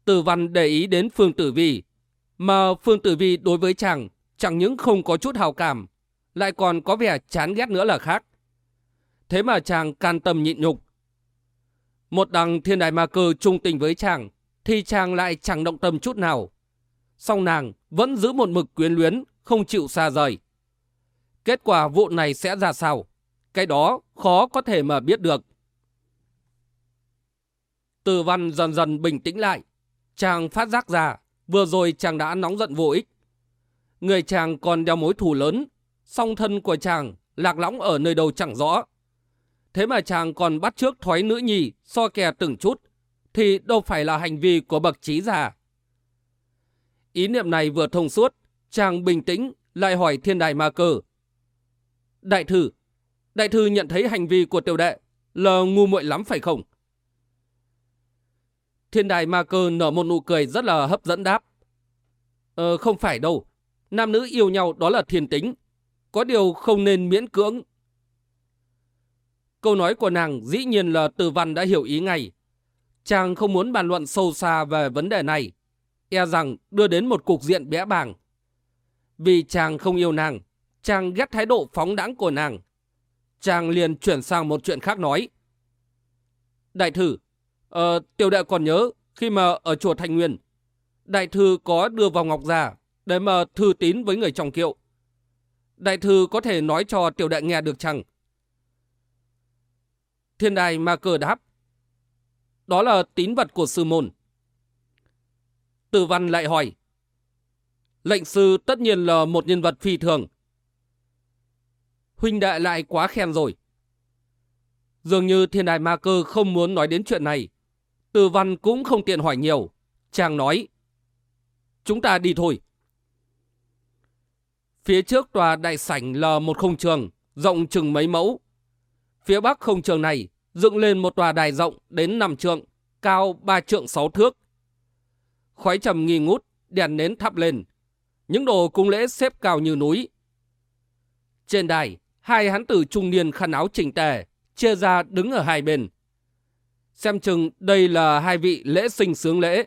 Tử văn để ý đến Phương Tử Vi, mà Phương Tử Vi đối với chàng chẳng những không có chút hào cảm, lại còn có vẻ chán ghét nữa là khác. Thế mà chàng can tâm nhịn nhục. Một đằng thiên đại ma cơ trung tình với chàng, thì chàng lại chẳng động tâm chút nào. Song nàng vẫn giữ một mực quyến luyến, không chịu xa rời. Kết quả vụ này sẽ ra sao? Cái đó khó có thể mà biết được. Từ văn dần dần bình tĩnh lại. Chàng phát giác ra, vừa rồi chàng đã nóng giận vô ích. Người chàng còn đeo mối thù lớn, song thân của chàng lạc lõng ở nơi đâu chẳng rõ. Thế mà chàng còn bắt trước thoái nữ nhì so kè từng chút, thì đâu phải là hành vi của bậc trí già. Ý niệm này vừa thông suốt, chàng bình tĩnh lại hỏi thiên đài ma cơ. Đại thư, đại thư nhận thấy hành vi của tiểu đệ là ngu muội lắm phải không? Thiên đài ma cơ nở một nụ cười rất là hấp dẫn đáp. Ờ, không phải đâu. Nam nữ yêu nhau đó là thiên tính. Có điều không nên miễn cưỡng. Câu nói của nàng dĩ nhiên là từ văn đã hiểu ý ngay. Chàng không muốn bàn luận sâu xa về vấn đề này. E rằng đưa đến một cục diện bẽ bàng. Vì chàng không yêu nàng, chàng ghét thái độ phóng đãng của nàng. Chàng liền chuyển sang một chuyện khác nói. Đại thử, Ờ, tiểu đệ còn nhớ khi mà ở chùa Thanh Nguyên, đại thư có đưa vào ngọc già để mà thư tín với người trong kiệu. Đại thư có thể nói cho tiểu đệ nghe được chăng? Thiên đài ma cờ đáp. Đó là tín vật của sư môn. Từ văn lại hỏi. Lệnh sư tất nhiên là một nhân vật phi thường. Huynh đệ lại quá khen rồi. Dường như thiên đài ma cơ không muốn nói đến chuyện này. Từ văn cũng không tiện hỏi nhiều. Chàng nói, chúng ta đi thôi. Phía trước tòa đại sảnh là một không trường, rộng chừng mấy mẫu. Phía bắc không trường này dựng lên một tòa đài rộng đến 5 trượng, cao 3 trượng 6 thước. Khói trầm nghi ngút, đèn nến thắp lên. Những đồ cung lễ xếp cao như núi. Trên đài, hai hán tử trung niên khăn áo chỉnh tề, chia ra đứng ở hai bên. Xem chừng đây là hai vị lễ sinh sướng lễ.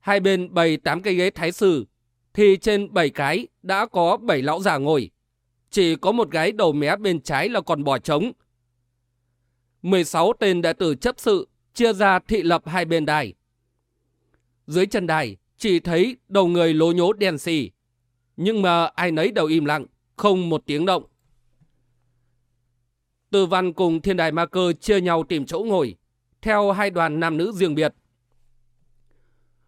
Hai bên bày tám cây ghế thái sử, thì trên bảy cái đã có bảy lão già ngồi. Chỉ có một gái đầu mé bên trái là còn bỏ trống. 16 tên đệ tử chấp sự chia ra thị lập hai bên đài. Dưới chân đài chỉ thấy đầu người lố nhố đen xì. Nhưng mà ai nấy đều im lặng, không một tiếng động. Tư văn cùng thiên đài ma cơ chia nhau tìm chỗ ngồi, theo hai đoàn nam nữ riêng biệt.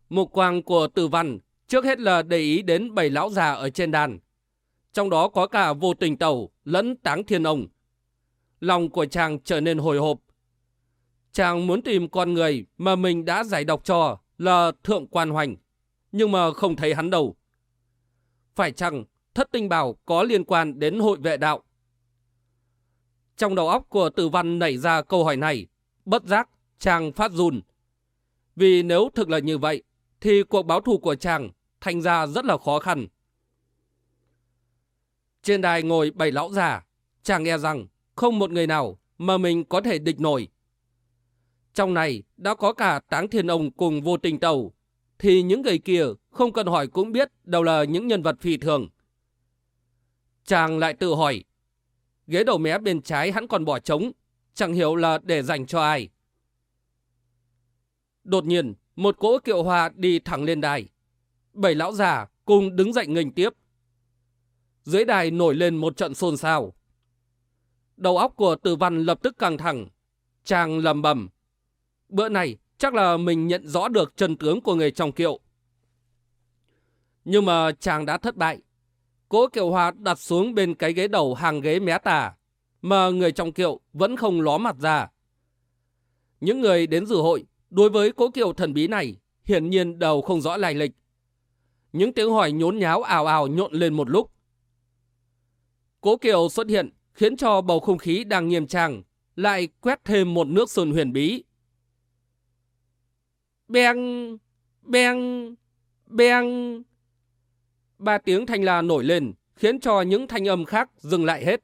Mục quang của Tư văn trước hết là để ý đến bảy lão già ở trên đàn. Trong đó có cả vô tình tẩu lẫn táng thiên ông. Lòng của chàng trở nên hồi hộp. Chàng muốn tìm con người mà mình đã giải độc cho là Thượng Quan Hoành, nhưng mà không thấy hắn đâu. Phải chăng thất tinh bảo có liên quan đến hội vệ đạo? Trong đầu óc của tử văn nảy ra câu hỏi này, bất giác chàng phát run. Vì nếu thực là như vậy, thì cuộc báo thù của chàng thành ra rất là khó khăn. Trên đài ngồi bảy lão già, chàng nghe rằng không một người nào mà mình có thể địch nổi. Trong này đã có cả táng thiên ông cùng vô tình tàu, thì những người kia không cần hỏi cũng biết đâu là những nhân vật phi thường. Chàng lại tự hỏi, ghế đầu mé bên trái hắn còn bỏ trống, chẳng hiểu là để dành cho ai. Đột nhiên, một cỗ kiệu hòa đi thẳng lên đài. Bảy lão già cùng đứng dậy nghênh tiếp. Dưới đài nổi lên một trận xôn xao. Đầu óc của tử văn lập tức căng thẳng. Chàng lầm bầm. Bữa này chắc là mình nhận rõ được chân tướng của người trong kiệu. Nhưng mà chàng đã thất bại. Cố kiệu hoa đặt xuống bên cái ghế đầu hàng ghế mé tà, mà người trong kiệu vẫn không ló mặt ra. Những người đến dự hội đối với cố kiệu thần bí này, hiển nhiên đầu không rõ lai lịch. Những tiếng hỏi nhốn nháo ào ào nhộn lên một lúc. Cố kiệu xuất hiện khiến cho bầu không khí đang nghiêm trang, lại quét thêm một nước sơn huyền bí. Beng, beng, beng. Ba tiếng thanh la nổi lên, khiến cho những thanh âm khác dừng lại hết.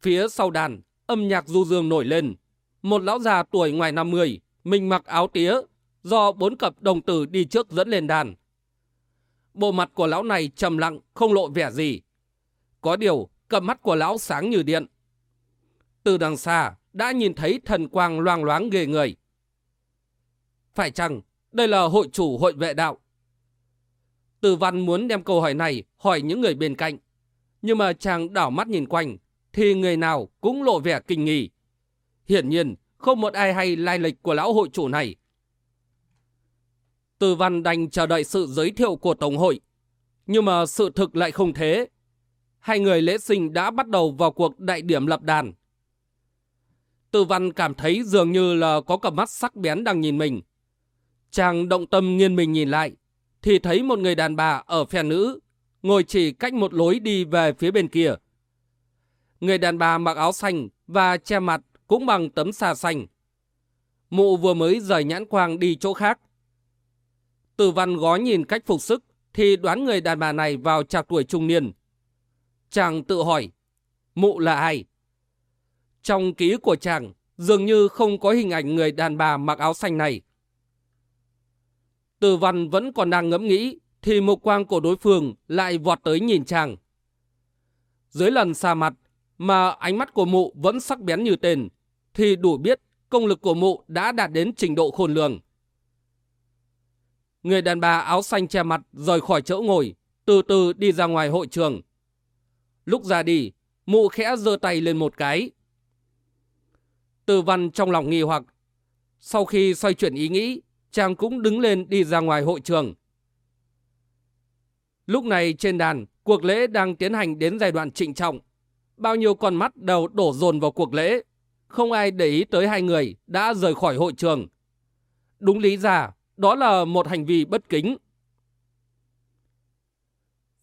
Phía sau đàn, âm nhạc du dương nổi lên. Một lão già tuổi ngoài 50, mình mặc áo tía, do bốn cặp đồng tử đi trước dẫn lên đàn. Bộ mặt của lão này trầm lặng, không lộ vẻ gì. Có điều, cặp mắt của lão sáng như điện. Từ đằng xa, đã nhìn thấy thần quang loang loáng ghê người. Phải chăng, đây là hội chủ hội vệ đạo? Từ văn muốn đem câu hỏi này hỏi những người bên cạnh. Nhưng mà chàng đảo mắt nhìn quanh, thì người nào cũng lộ vẻ kinh nghi. Hiển nhiên, không một ai hay lai lịch của lão hội chủ này. Từ văn đành chờ đợi sự giới thiệu của Tổng hội. Nhưng mà sự thực lại không thế. Hai người lễ sinh đã bắt đầu vào cuộc đại điểm lập đàn. Từ văn cảm thấy dường như là có cặp mắt sắc bén đang nhìn mình. Chàng động tâm nghiên mình nhìn lại, thì thấy một người đàn bà ở phe nữ, ngồi chỉ cách một lối đi về phía bên kia. Người đàn bà mặc áo xanh và che mặt cũng bằng tấm xà xanh. Mụ vừa mới rời nhãn quang đi chỗ khác. Từ văn gói nhìn cách phục sức thì đoán người đàn bà này vào trạc tuổi trung niên. Chàng tự hỏi, mụ là ai? Trong ký của chàng, dường như không có hình ảnh người đàn bà mặc áo xanh này. Từ văn vẫn còn đang ngẫm nghĩ, thì mục quang của đối phương lại vọt tới nhìn chàng. Dưới lần xa mặt, mà ánh mắt của mụ vẫn sắc bén như tên, thì đủ biết công lực của mụ đã đạt đến trình độ khôn lường. Người đàn bà áo xanh che mặt rời khỏi chỗ ngồi, từ từ đi ra ngoài hội trường. Lúc ra đi, mụ khẽ giơ tay lên một cái. Từ văn trong lòng nghi hoặc. Sau khi xoay chuyển ý nghĩ, chàng cũng đứng lên đi ra ngoài hội trường. Lúc này trên đàn, cuộc lễ đang tiến hành đến giai đoạn trịnh trọng. Bao nhiêu con mắt đều đổ dồn vào cuộc lễ. Không ai để ý tới hai người đã rời khỏi hội trường. Đúng lý ra, đó là một hành vi bất kính.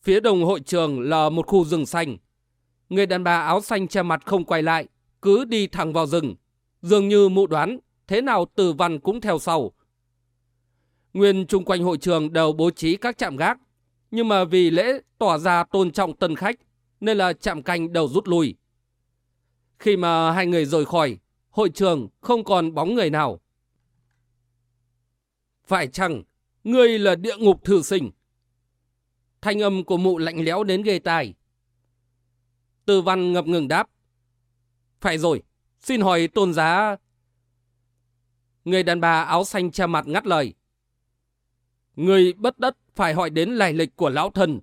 Phía đồng hội trường là một khu rừng xanh. Người đàn bà áo xanh che mặt không quay lại, cứ đi thẳng vào rừng. Dường như mụ đoán, thế nào từ văn cũng theo sau. Nguyên chung quanh hội trường đều bố trí các trạm gác, nhưng mà vì lễ tỏ ra tôn trọng tân khách, nên là trạm canh đều rút lui. Khi mà hai người rời khỏi, hội trường không còn bóng người nào. Phải chăng, ngươi là địa ngục thử sinh? Thanh âm của mụ lạnh lẽo đến ghê tai. Tư văn ngập ngừng đáp. Phải rồi, xin hỏi tôn giá... Người đàn bà áo xanh che mặt ngắt lời. Người bất đất phải hỏi đến lai lịch của lão thần.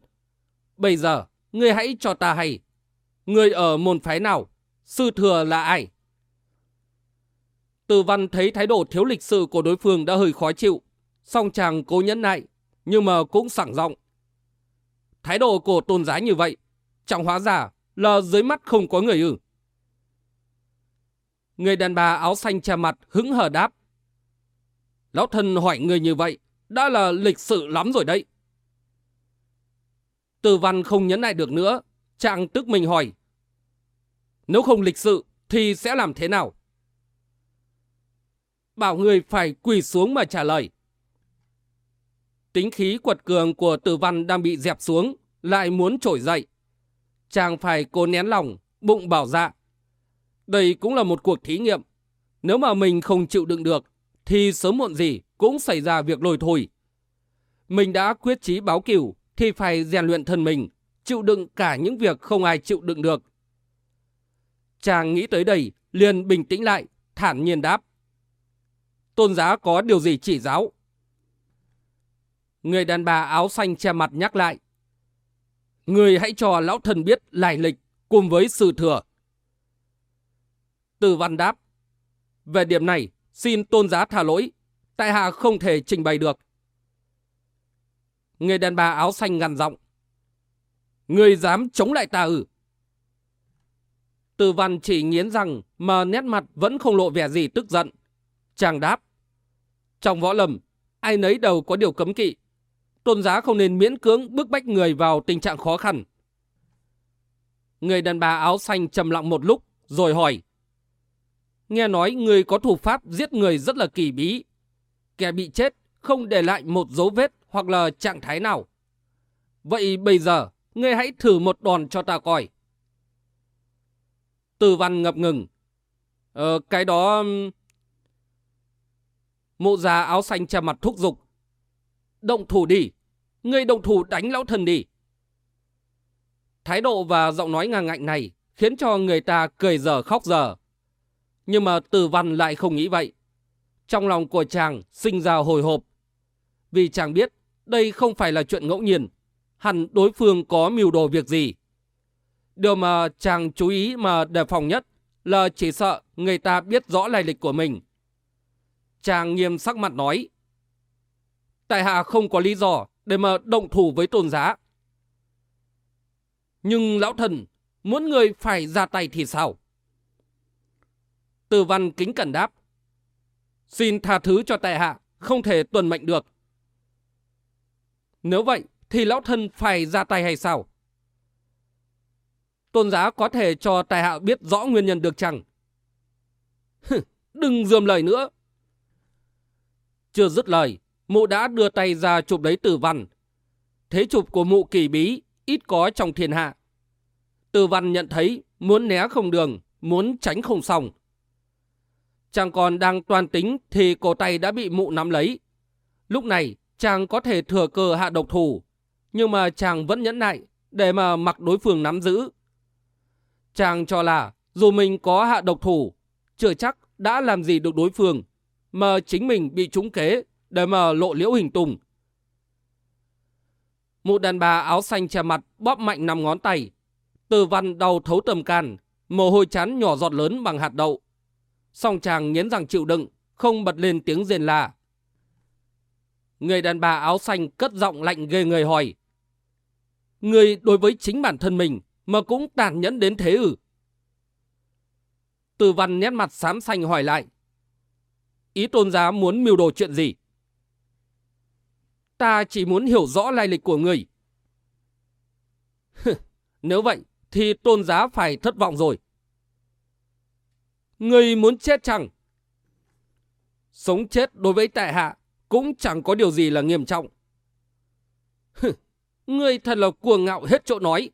Bây giờ, ngươi hãy cho ta hay. Ngươi ở môn phái nào? Sư thừa là ai? Từ văn thấy thái độ thiếu lịch sự của đối phương đã hơi khó chịu. Song chàng cố nhẫn nại, nhưng mà cũng sẵn giọng. Thái độ của tôn giá như vậy, chẳng hóa giả là dưới mắt không có người ư. Người đàn bà áo xanh che mặt hứng hờ đáp. Lão thân hỏi người như vậy, đã là lịch sự lắm rồi đấy. Từ văn không nhấn lại được nữa, chàng tức mình hỏi. Nếu không lịch sự thì sẽ làm thế nào? Bảo người phải quỳ xuống mà trả lời. Tính khí quật cường của từ văn đang bị dẹp xuống, lại muốn trổi dậy. Chàng phải cố nén lòng, bụng bảo dạ. Đây cũng là một cuộc thí nghiệm. Nếu mà mình không chịu đựng được, thì sớm muộn gì cũng xảy ra việc lôi thôi. Mình đã quyết chí báo cửu thì phải rèn luyện thân mình, chịu đựng cả những việc không ai chịu đựng được. Chàng nghĩ tới đây, liền bình tĩnh lại, thản nhiên đáp. Tôn giá có điều gì chỉ giáo? Người đàn bà áo xanh che mặt nhắc lại. Người hãy cho lão thần biết lai lịch cùng với sự thừa. Từ văn đáp. Về điểm này, xin tôn giá tha lỗi. Tại hạ không thể trình bày được. Người đàn bà áo xanh ngăn giọng. Người dám chống lại ta ư? Từ văn chỉ nghiến rằng mà nét mặt vẫn không lộ vẻ gì tức giận. Chàng đáp. Trong võ lâm, ai nấy đều có điều cấm kỵ. Tôn giá không nên miễn cưỡng bức bách người vào tình trạng khó khăn. Người đàn bà áo xanh trầm lặng một lúc, rồi hỏi. Nghe nói người có thủ pháp giết người rất là kỳ bí. Kẻ bị chết không để lại một dấu vết hoặc là trạng thái nào. Vậy bây giờ, ngươi hãy thử một đòn cho ta coi. Từ văn ngập ngừng. Ờ, cái đó... Mụ già áo xanh che mặt thúc giục. Động thủ đi. Ngươi động thủ đánh lão thần đi. Thái độ và giọng nói ngang ngạnh này khiến cho người ta cười giờ khóc giờ. Nhưng mà từ văn lại không nghĩ vậy. Trong lòng của chàng sinh ra hồi hộp. Vì chàng biết đây không phải là chuyện ngẫu nhiên. Hẳn đối phương có mưu đồ việc gì. Điều mà chàng chú ý mà đề phòng nhất là chỉ sợ người ta biết rõ lai lịch của mình. Chàng nghiêm sắc mặt nói. Tại hạ không có lý do để mà động thủ với tôn giá. Nhưng lão thần, muốn người phải ra tay thì sao? Từ văn kính cẩn đáp. Xin tha thứ cho tại hạ, không thể tuần mệnh được. Nếu vậy, thì lão thân phải ra tay hay sao? Tôn giá có thể cho tài hạ biết rõ nguyên nhân được chăng? Đừng dườm lời nữa. Chưa dứt lời, mụ đã đưa tay ra chụp lấy tử văn. Thế chụp của mụ kỳ bí, ít có trong thiên hạ. Tử văn nhận thấy, muốn né không đường, muốn tránh không xong. Chàng còn đang toàn tính thì cổ tay đã bị mụ nắm lấy. Lúc này, chàng có thể thừa cơ hạ độc thủ, nhưng mà chàng vẫn nhẫn nại để mà mặc đối phương nắm giữ. Chàng cho là dù mình có hạ độc thủ, chưa chắc đã làm gì được đối phương, mà chính mình bị trúng kế để mà lộ liễu hình tùng. Một đàn bà áo xanh che mặt bóp mạnh nằm ngón tay. Từ văn đau thấu tầm can, mồ hôi chán nhỏ giọt lớn bằng hạt đậu. Song chàng nhến rằng chịu đựng, không bật lên tiếng rên la. Người đàn bà áo xanh cất giọng lạnh ghê người hỏi. Người đối với chính bản thân mình mà cũng tàn nhẫn đến thế ư? Từ văn nét mặt xám xanh hỏi lại. Ý tôn giá muốn mưu đồ chuyện gì? Ta chỉ muốn hiểu rõ lai lịch của người. *laughs* Nếu vậy, thì tôn giá phải thất vọng rồi. Người muốn chết chẳng? Sống chết đối với tại hạ cũng chẳng có điều gì là nghiêm trọng. Ngươi thật là cuồng ngạo hết chỗ nói.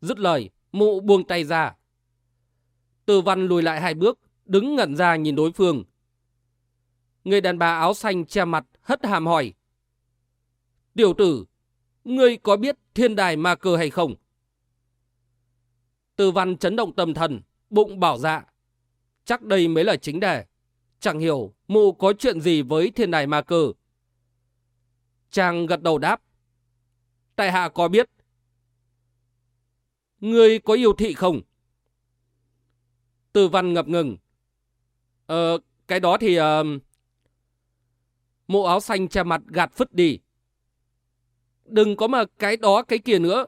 Dứt lời, mụ buông tay ra. Từ văn lùi lại hai bước, đứng ngẩn ra nhìn đối phương. Người đàn bà áo xanh che mặt, hất hàm hỏi. Tiểu tử, ngươi có biết thiên đài ma cơ hay không? Từ văn chấn động tâm thần, bụng bảo dạ. Chắc đây mới là chính đề. Chẳng hiểu mụ có chuyện gì với thiên đài ma cử Chàng gật đầu đáp. Tại hạ có biết. Ngươi có yêu thị không? Từ văn ngập ngừng. Ờ, cái đó thì... Uh... Mụ áo xanh che mặt gạt phứt đi. Đừng có mà cái đó cái kia nữa.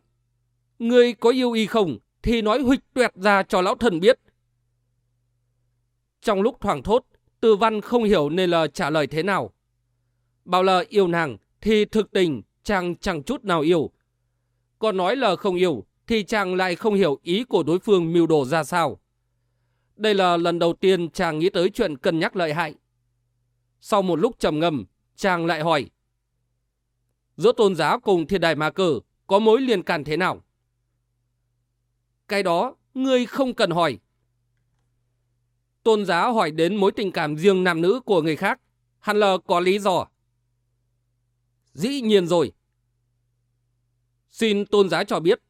Ngươi có yêu y không thì nói huỵch tuẹt ra cho lão thần biết. Trong lúc thoảng thốt, từ văn không hiểu nên là trả lời thế nào. Bảo là yêu nàng thì thực tình chàng chẳng chút nào yêu. Còn nói là không yêu thì chàng lại không hiểu ý của đối phương mưu đồ ra sao. Đây là lần đầu tiên chàng nghĩ tới chuyện cân nhắc lợi hại. Sau một lúc trầm ngâm, chàng lại hỏi. Giữa tôn giá cùng thiên đài ma cử có mối liên can thế nào? Cái đó, ngươi không cần hỏi. Tôn giá hỏi đến mối tình cảm riêng nam nữ của người khác, hẳn là có lý do. Dĩ nhiên rồi. Xin tôn giá cho biết.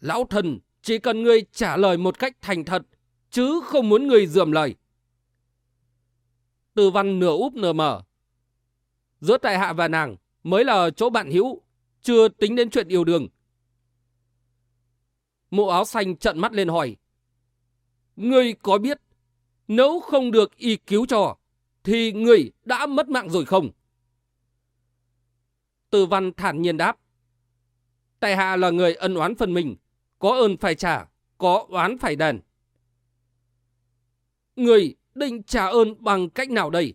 Lão thần chỉ cần ngươi trả lời một cách thành thật, chứ không muốn ngươi dườm lời. Từ văn nửa úp nửa mở. Giữa tại hạ và nàng mới là chỗ bạn hữu, chưa tính đến chuyện yêu đương. Mộ áo xanh trận mắt lên hỏi. Ngươi có biết, nếu không được y cứu cho, thì người đã mất mạng rồi không? Từ văn thản nhiên đáp. Tại hạ là người ân oán phần mình, có ơn phải trả, có oán phải đền. Người định trả ơn bằng cách nào đây?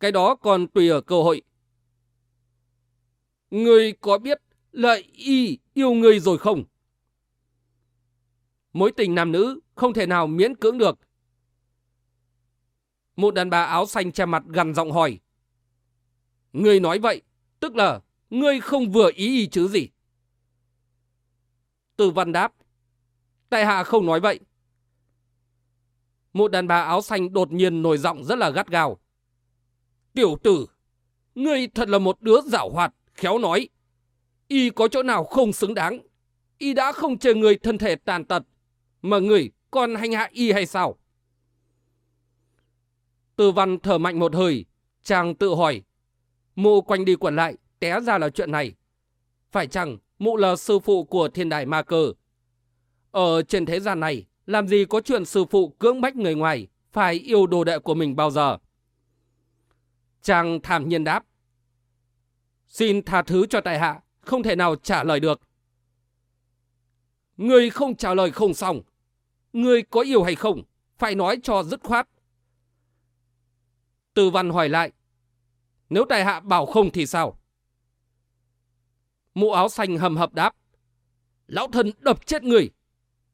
Cái đó còn tùy ở cơ hội. Người có biết lợi y yêu người rồi không? Mối tình nam nữ không thể nào miễn cưỡng được. Một đàn bà áo xanh che mặt gằn giọng hỏi. Người nói vậy, tức là ngươi không vừa ý y chứ gì? Từ văn đáp. Tại hạ không nói vậy. Một đàn bà áo xanh đột nhiên nổi giọng rất là gắt gao. Tiểu tử, ngươi thật là một đứa giảo hoạt, khéo nói. Y có chỗ nào không xứng đáng. Y đã không chờ người thân thể tàn tật, mà người còn hành hạ Y hay sao? Từ văn thở mạnh một hơi, chàng tự hỏi. Mụ quanh đi quẩn lại, té ra là chuyện này. Phải chăng mụ là sư phụ của thiên đại ma cơ? Ở trên thế gian này, làm gì có chuyện sư phụ cưỡng bách người ngoài phải yêu đồ đệ của mình bao giờ? Chàng thảm nhiên đáp. Xin tha thứ cho tại hạ, không thể nào trả lời được. Người không trả lời không xong. Người có yêu hay không? Phải nói cho dứt khoát. Từ văn hỏi lại. Nếu tài hạ bảo không thì sao? Mũ áo xanh hầm hập đáp. Lão thần đập chết người.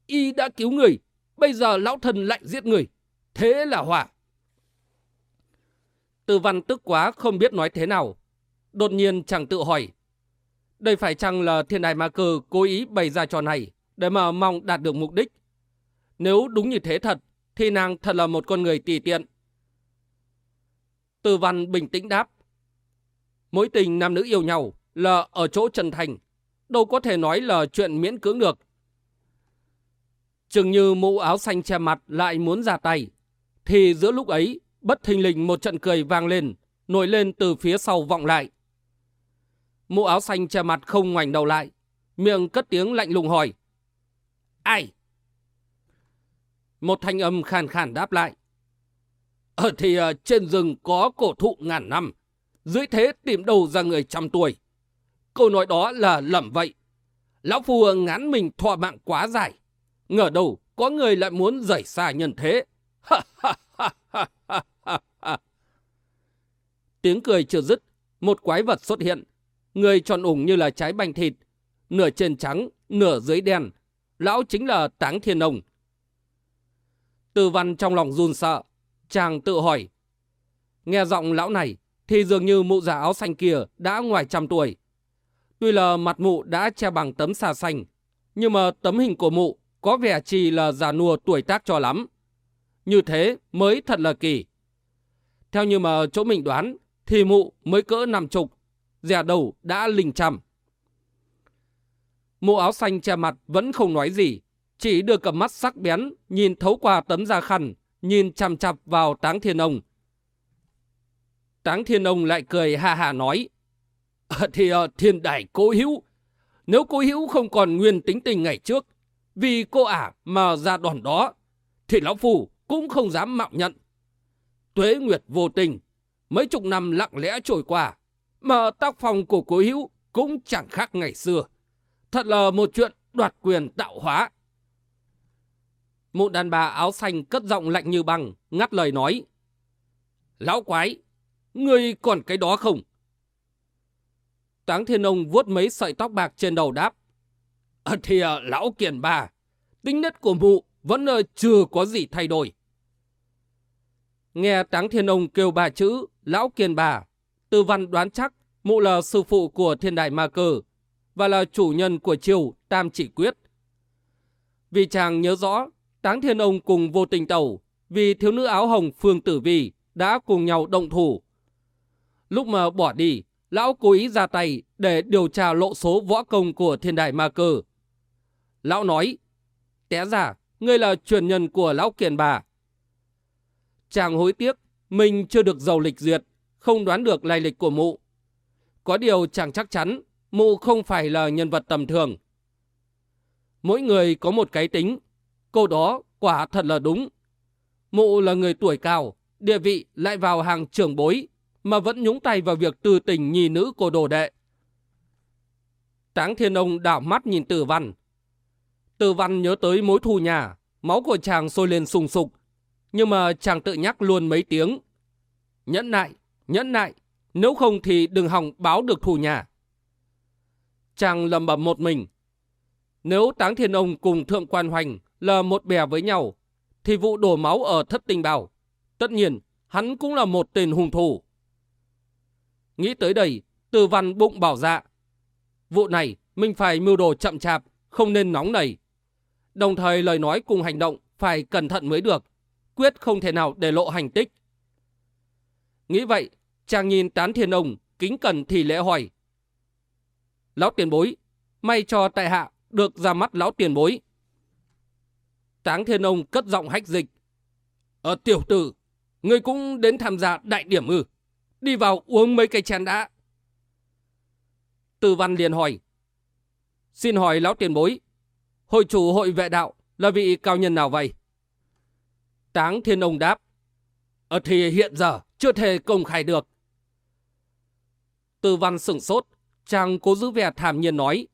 Y đã cứu người. Bây giờ lão thần lại giết người. Thế là hỏa. Từ văn tức quá không biết nói thế nào. Đột nhiên chàng tự hỏi. Đây phải chăng là thiên đài ma cơ cố ý bày ra trò này để mà mong đạt được mục đích? Nếu đúng như thế thật, thì nàng thật là một con người tùy tiện. Từ văn bình tĩnh đáp. Mối tình nam nữ yêu nhau là ở chỗ chân thành, đâu có thể nói là chuyện miễn cưỡng được. Chừng như mũ áo xanh che mặt lại muốn ra tay, thì giữa lúc ấy, bất thình lình một trận cười vang lên, nổi lên từ phía sau vọng lại. Mũ áo xanh che mặt không ngoảnh đầu lại, miệng cất tiếng lạnh lùng hỏi. Ai? Một thanh âm khàn khàn đáp lại. Ở thì uh, trên rừng có cổ thụ ngàn năm, dưới thế tìm đầu ra người trăm tuổi. Câu nói đó là lầm vậy. Lão Phu ngán mình thọ mạng quá dài. Ngờ đâu có người lại muốn rời xa nhân thế. Tiếng cười chưa dứt, một quái vật xuất hiện. Người tròn ủng như là trái bánh thịt, nửa trên trắng, nửa dưới đen. Lão chính là Táng Thiên Ông. Tư văn trong lòng run sợ, chàng tự hỏi. Nghe giọng lão này, thì dường như mụ già áo xanh kia đã ngoài trăm tuổi. Tuy là mặt mụ đã che bằng tấm xà xanh, nhưng mà tấm hình của mụ có vẻ chỉ là già nua tuổi tác cho lắm. Như thế mới thật là kỳ. Theo như mà chỗ mình đoán, thì mụ mới cỡ năm chục, dè đầu đã lình chằm. Mũ áo xanh che mặt vẫn không nói gì, chỉ đưa cầm mắt sắc bén, nhìn thấu qua tấm da khăn, nhìn chằm chặp vào táng thiên ông. Táng thiên ông lại cười ha hà nói, à, thì uh, thiên đại cố hữu, nếu cố hữu không còn nguyên tính tình ngày trước, vì cô ả mà ra đòn đó, thì lão phù cũng không dám mạo nhận. Tuế nguyệt vô tình, mấy chục năm lặng lẽ trôi qua, mà tác phong của cố hữu cũng chẳng khác ngày xưa. Thật là một chuyện đoạt quyền tạo hóa. Một đàn bà áo xanh cất giọng lạnh như băng, ngắt lời nói. Lão quái, ngươi còn cái đó không? Táng Thiên Ông vuốt mấy sợi tóc bạc trên đầu đáp. À, thì à, lão kiền bà, tính nết của mụ vẫn à, chưa có gì thay đổi. Nghe Táng Thiên Ông kêu bà chữ lão kiền bà, tư văn đoán chắc mụ là sư phụ của thiên đại ma cơ và là chủ nhân của triều Tam Chỉ Quyết. Vì chàng nhớ rõ, Táng Thiên Ông cùng vô tình tẩu vì thiếu nữ áo hồng Phương Tử Vi đã cùng nhau động thủ. Lúc mà bỏ đi, lão cố ý ra tay để điều tra lộ số võ công của thiên đại ma cơ. Lão nói, té giả, ngươi là truyền nhân của lão kiền bà. Chàng hối tiếc, mình chưa được giàu lịch duyệt, không đoán được lai lịch của mụ. Có điều chẳng chắc chắn, mụ không phải là nhân vật tầm thường. Mỗi người có một cái tính, câu đó quả thật là đúng. Mụ là người tuổi cao, địa vị lại vào hàng trưởng bối, mà vẫn nhúng tay vào việc tư tình nhi nữ của đồ đệ. Táng Thiên Ông đảo mắt nhìn Tử Văn. Tử Văn nhớ tới mối thù nhà, máu của chàng sôi lên sùng sục. Nhưng mà chàng tự nhắc luôn mấy tiếng. Nhẫn nại, nhẫn nại, nếu không thì đừng hòng báo được thù nhà. Chàng lầm bầm một mình. Nếu Táng Thiên Ông cùng Thượng Quan Hoành là một bè với nhau, thì vụ đổ máu ở thất tình bào tất nhiên hắn cũng là một tên hung thủ. Nghĩ tới đây, từ văn bụng bảo dạ. Vụ này mình phải mưu đồ chậm chạp, không nên nóng nảy. Đồng thời lời nói cùng hành động phải cẩn thận mới được, quyết không thể nào để lộ hành tích. Nghĩ vậy, chàng nhìn tán thiên ông, kính cần thì lễ hỏi. Lão tiền bối, may cho tại hạ được ra mắt lão tiền bối. Táng thiên ông cất giọng hách dịch. Ờ tiểu tử, ngươi cũng đến tham gia đại điểm ư. Đi vào uống mấy cây chén đã. tư văn liền hỏi. Xin hỏi lão tiền bối, hội chủ hội vệ đạo là vị cao nhân nào vậy? Táng thiên ông đáp. Ờ thì hiện giờ chưa thể công khai được. Tư văn sửng sốt, chàng cố giữ vẻ thảm nhiên nói.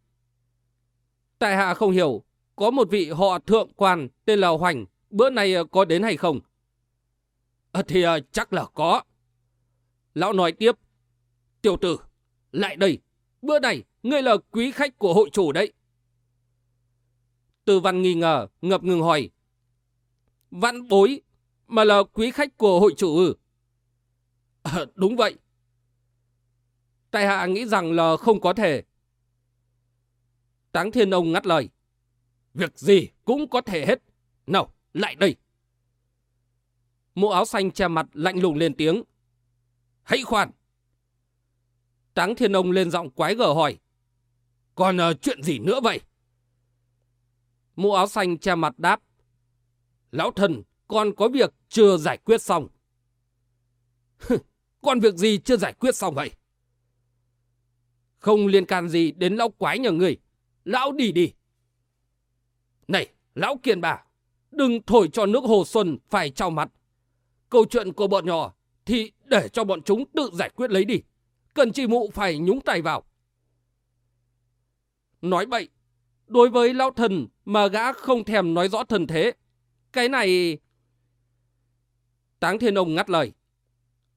Tại hạ không hiểu, có một vị họ thượng quan tên là Hoành, bữa nay ờ, có đến hay không? À, thì à, chắc là có. Lão nói tiếp, tiểu tử, lại đây, bữa này ngươi là quý khách của hội chủ đấy. Tư văn nghi ngờ, ngập ngừng hỏi. Văn bối, mà là quý khách của hội chủ ư? À, đúng vậy. Tại hạ nghĩ rằng là không có thể. Táng Thiên Ông ngắt lời. Việc gì cũng có thể hết. Nào, lại đây. Mũ áo xanh che mặt lạnh lùng lên tiếng. Hãy khoan. Táng Thiên Ông lên giọng quái gở hỏi. Còn uh, chuyện gì nữa vậy? Mũ áo xanh che mặt đáp. Lão thần, con có việc chưa giải quyết xong còn việc gì chưa giải quyết xong vậy? Không liên can gì đến lão quái nhà người. Lão đi đi. Này, lão kiền bà, đừng thổi cho nước hồ xuân phải trao mặt. Câu chuyện của bọn nhỏ thì để cho bọn chúng tự giải quyết lấy đi. Cần chi mụ phải nhúng tay vào. Nói bậy, đối với lão thần mà gã không thèm nói rõ thần thế. Cái này... Táng Thiên Ông ngắt lời.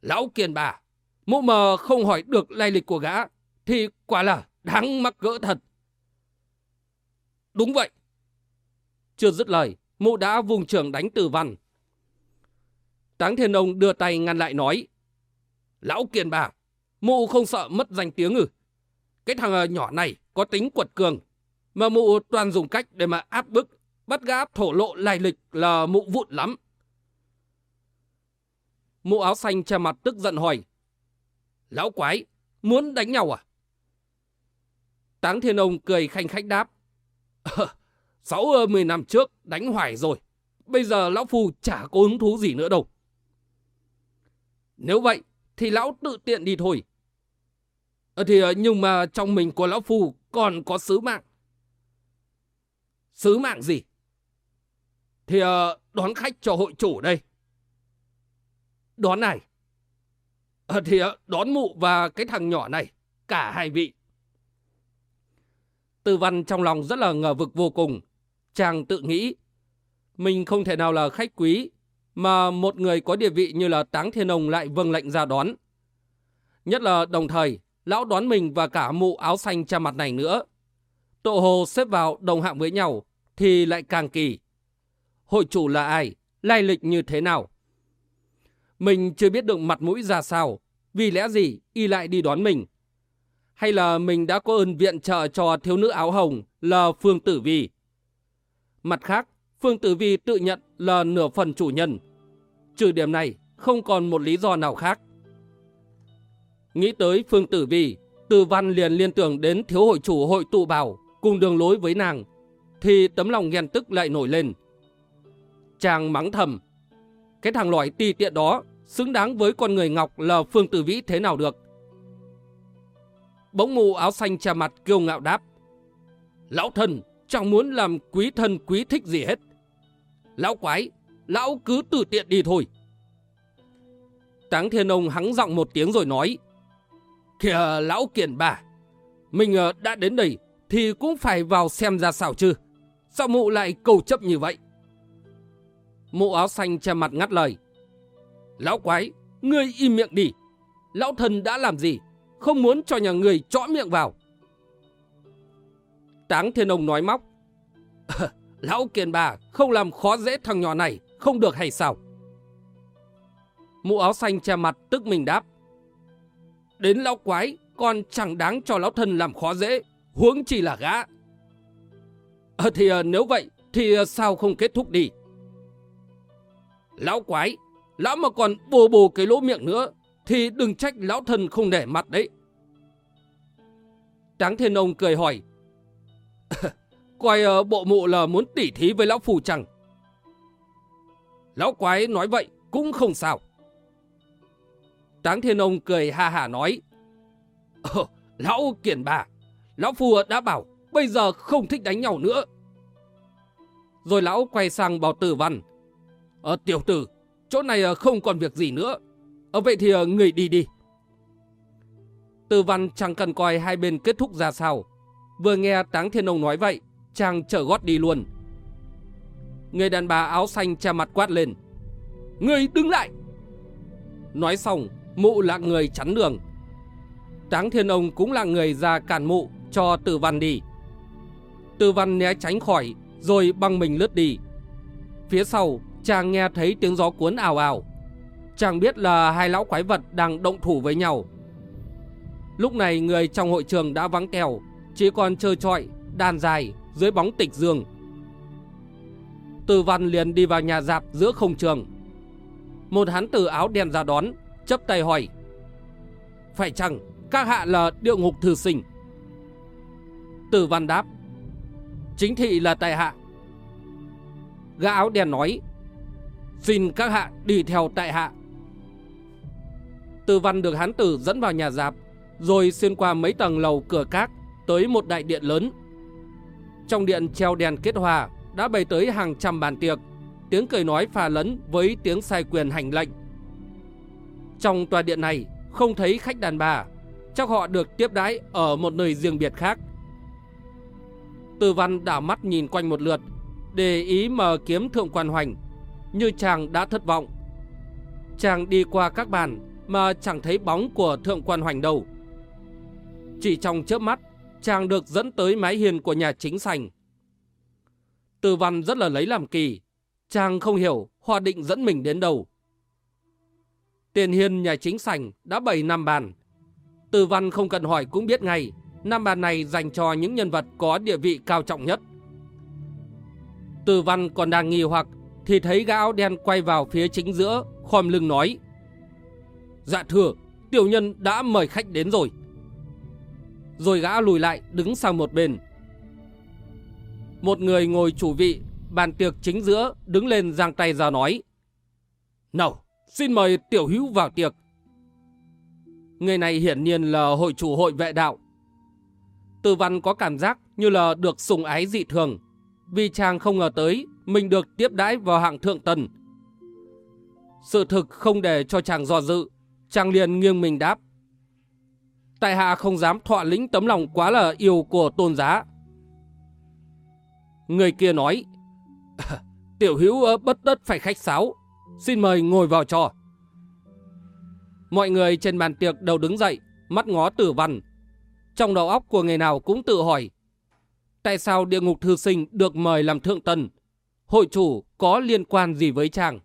Lão kiền bà, mụ mờ không hỏi được lai lịch của gã, thì quả là đáng mắc gỡ thật. Đúng vậy. Chưa dứt lời, mụ đã vùng trường đánh từ văn. Táng Thiên Ông đưa tay ngăn lại nói. Lão kiền bà, mụ không sợ mất danh tiếng ư. Cái thằng ờ, nhỏ này có tính quật cường, mà mụ toàn dùng cách để mà áp bức, bắt gã thổ lộ lai lịch là mụ vụn lắm. Mụ áo xanh che mặt tức giận hỏi. Lão quái, muốn đánh nhau à? Táng Thiên Ông cười khanh khách đáp. Ờ, sáu ờ, mười năm trước đánh hoài rồi. Bây giờ lão phu chả có hứng thú gì nữa đâu. Nếu vậy thì lão tự tiện đi thôi. À, thì ờ, nhưng mà trong mình của lão phu còn có sứ mạng. Sứ mạng gì? Thì đón khách cho hội chủ đây. Đón này. À, ờ, thì ờ, đón mụ và cái thằng nhỏ này. Cả hai vị. Tư văn trong lòng rất là ngờ vực vô cùng. Chàng tự nghĩ, mình không thể nào là khách quý, mà một người có địa vị như là Táng Thiên Ông lại vâng lệnh ra đón. Nhất là đồng thời, lão đón mình và cả mụ áo xanh cha mặt này nữa. Tổ hồ xếp vào đồng hạng với nhau, thì lại càng kỳ. Hội chủ là ai? Lai lịch như thế nào? Mình chưa biết được mặt mũi ra sao, vì lẽ gì y lại đi đón mình hay là mình đã có ơn viện trợ cho thiếu nữ áo hồng là Phương Tử Vi. Mặt khác, Phương Tử Vi tự nhận là nửa phần chủ nhân. Trừ điểm này, không còn một lý do nào khác. Nghĩ tới Phương Tử Vi, Từ Văn liền liên tưởng đến thiếu hội chủ hội tụ bảo cùng đường lối với nàng, thì tấm lòng ghen tức lại nổi lên. Chàng mắng thầm, cái thằng loại ti tiện đó xứng đáng với con người Ngọc là Phương Tử Vĩ thế nào được. Bỗng mù áo xanh che mặt kiêu ngạo đáp. Lão thần chẳng muốn làm quý thân quý thích gì hết. Lão quái, lão cứ tự tiện đi thôi. Táng thiên ông hắng giọng một tiếng rồi nói. Kìa lão kiện bà, mình ờ, đã đến đây thì cũng phải vào xem ra sao chứ. Sao mụ lại cầu chấp như vậy? Mụ áo xanh che mặt ngắt lời. Lão quái, ngươi im miệng đi. Lão thần đã làm gì? Không muốn cho nhà người chõ miệng vào. Táng thiên ông nói móc. *laughs* Lão kiền bà không làm khó dễ thằng nhỏ này, không được hay sao? mũ áo xanh che mặt tức mình đáp. Đến lão quái, còn chẳng đáng cho lão thần làm khó dễ, huống chỉ là gã. À, thì à, nếu vậy, thì à, sao không kết thúc đi? Lão quái, lão mà còn bồ bồ cái lỗ miệng nữa, thì đừng trách lão thần không để mặt đấy. Tráng thiên ông cười hỏi. *laughs* quay ờ, bộ mụ là muốn tỉ thí với lão phù chẳng? Lão quái nói vậy cũng không sao. Tráng thiên ông cười ha hả nói. *laughs* Ờ, lão kiển bà, lão phù đã bảo bây giờ không thích đánh nhau nữa. Rồi lão quay sang bảo tử văn. Ờ, tiểu tử, chỗ này ờ, không còn việc gì nữa. ở vậy thì ờ, người đi đi. Tử văn chẳng cần coi hai bên kết thúc ra sao. Vừa nghe Táng Thiên Ông nói vậy, chàng trở gót đi luôn. Người đàn bà áo xanh che mặt quát lên. Người đứng lại! Nói xong, mụ là người chắn đường. Táng Thiên Ông cũng là người ra cản mụ cho Tử Văn đi. Tử Văn né tránh khỏi, rồi băng mình lướt đi. Phía sau, chàng nghe thấy tiếng gió cuốn ảo ảo. Chàng biết là hai lão quái vật đang động thủ với nhau. Lúc này người trong hội trường đã vắng kèo, chỉ còn trơ trọi, đàn dài dưới bóng tịch dương. Từ văn liền đi vào nhà dạp giữa không trường. Một hắn tử áo đen ra đón, chấp tay hỏi. Phải chăng các hạ là địa ngục thư sinh? Từ văn đáp. Chính thị là tại hạ. Gã áo đen nói. Xin các hạ đi theo tại hạ. Tư văn được hán tử dẫn vào nhà giáp, rồi xuyên qua mấy tầng lầu cửa các tới một đại điện lớn. Trong điện treo đèn kết hòa đã bày tới hàng trăm bàn tiệc, tiếng cười nói pha lẫn với tiếng sai quyền hành lệnh. Trong tòa điện này không thấy khách đàn bà, chắc họ được tiếp đãi ở một nơi riêng biệt khác. Tư văn đảo mắt nhìn quanh một lượt, để ý mờ kiếm thượng quan hoành, như chàng đã thất vọng. Chàng đi qua các bàn mà chẳng thấy bóng của thượng quan hoành đâu. Chỉ trong chớp mắt, chàng được dẫn tới mái hiền của nhà chính sành. Từ văn rất là lấy làm kỳ, chàng không hiểu hòa định dẫn mình đến đâu. Tiền hiền nhà chính sành đã bày năm bàn. Từ văn không cần hỏi cũng biết ngay, năm bàn này dành cho những nhân vật có địa vị cao trọng nhất. Từ văn còn đang nghi hoặc thì thấy gã áo đen quay vào phía chính giữa, khom lưng nói. Dạ thưa, tiểu nhân đã mời khách đến rồi. Rồi gã lùi lại đứng sang một bên. Một người ngồi chủ vị, bàn tiệc chính giữa, đứng lên giang tay ra nói. Nào, xin mời tiểu hữu vào tiệc. Người này hiển nhiên là hội chủ hội vệ đạo. tư văn có cảm giác như là được sùng ái dị thường, vì chàng không ngờ tới mình được tiếp đãi vào hạng thượng tần. Sự thực không để cho chàng do dự, chàng liền nghiêng mình đáp. Tại hạ không dám thọa lĩnh tấm lòng quá là yêu của tôn giá. Người kia nói, *laughs* tiểu hữu ờ, bất tất phải khách sáo, xin mời ngồi vào trò. Mọi người trên bàn tiệc đều đứng dậy, mắt ngó tử văn. Trong đầu óc của người nào cũng tự hỏi, tại sao địa ngục thư sinh được mời làm thượng tần? Hội chủ có liên quan gì với chàng?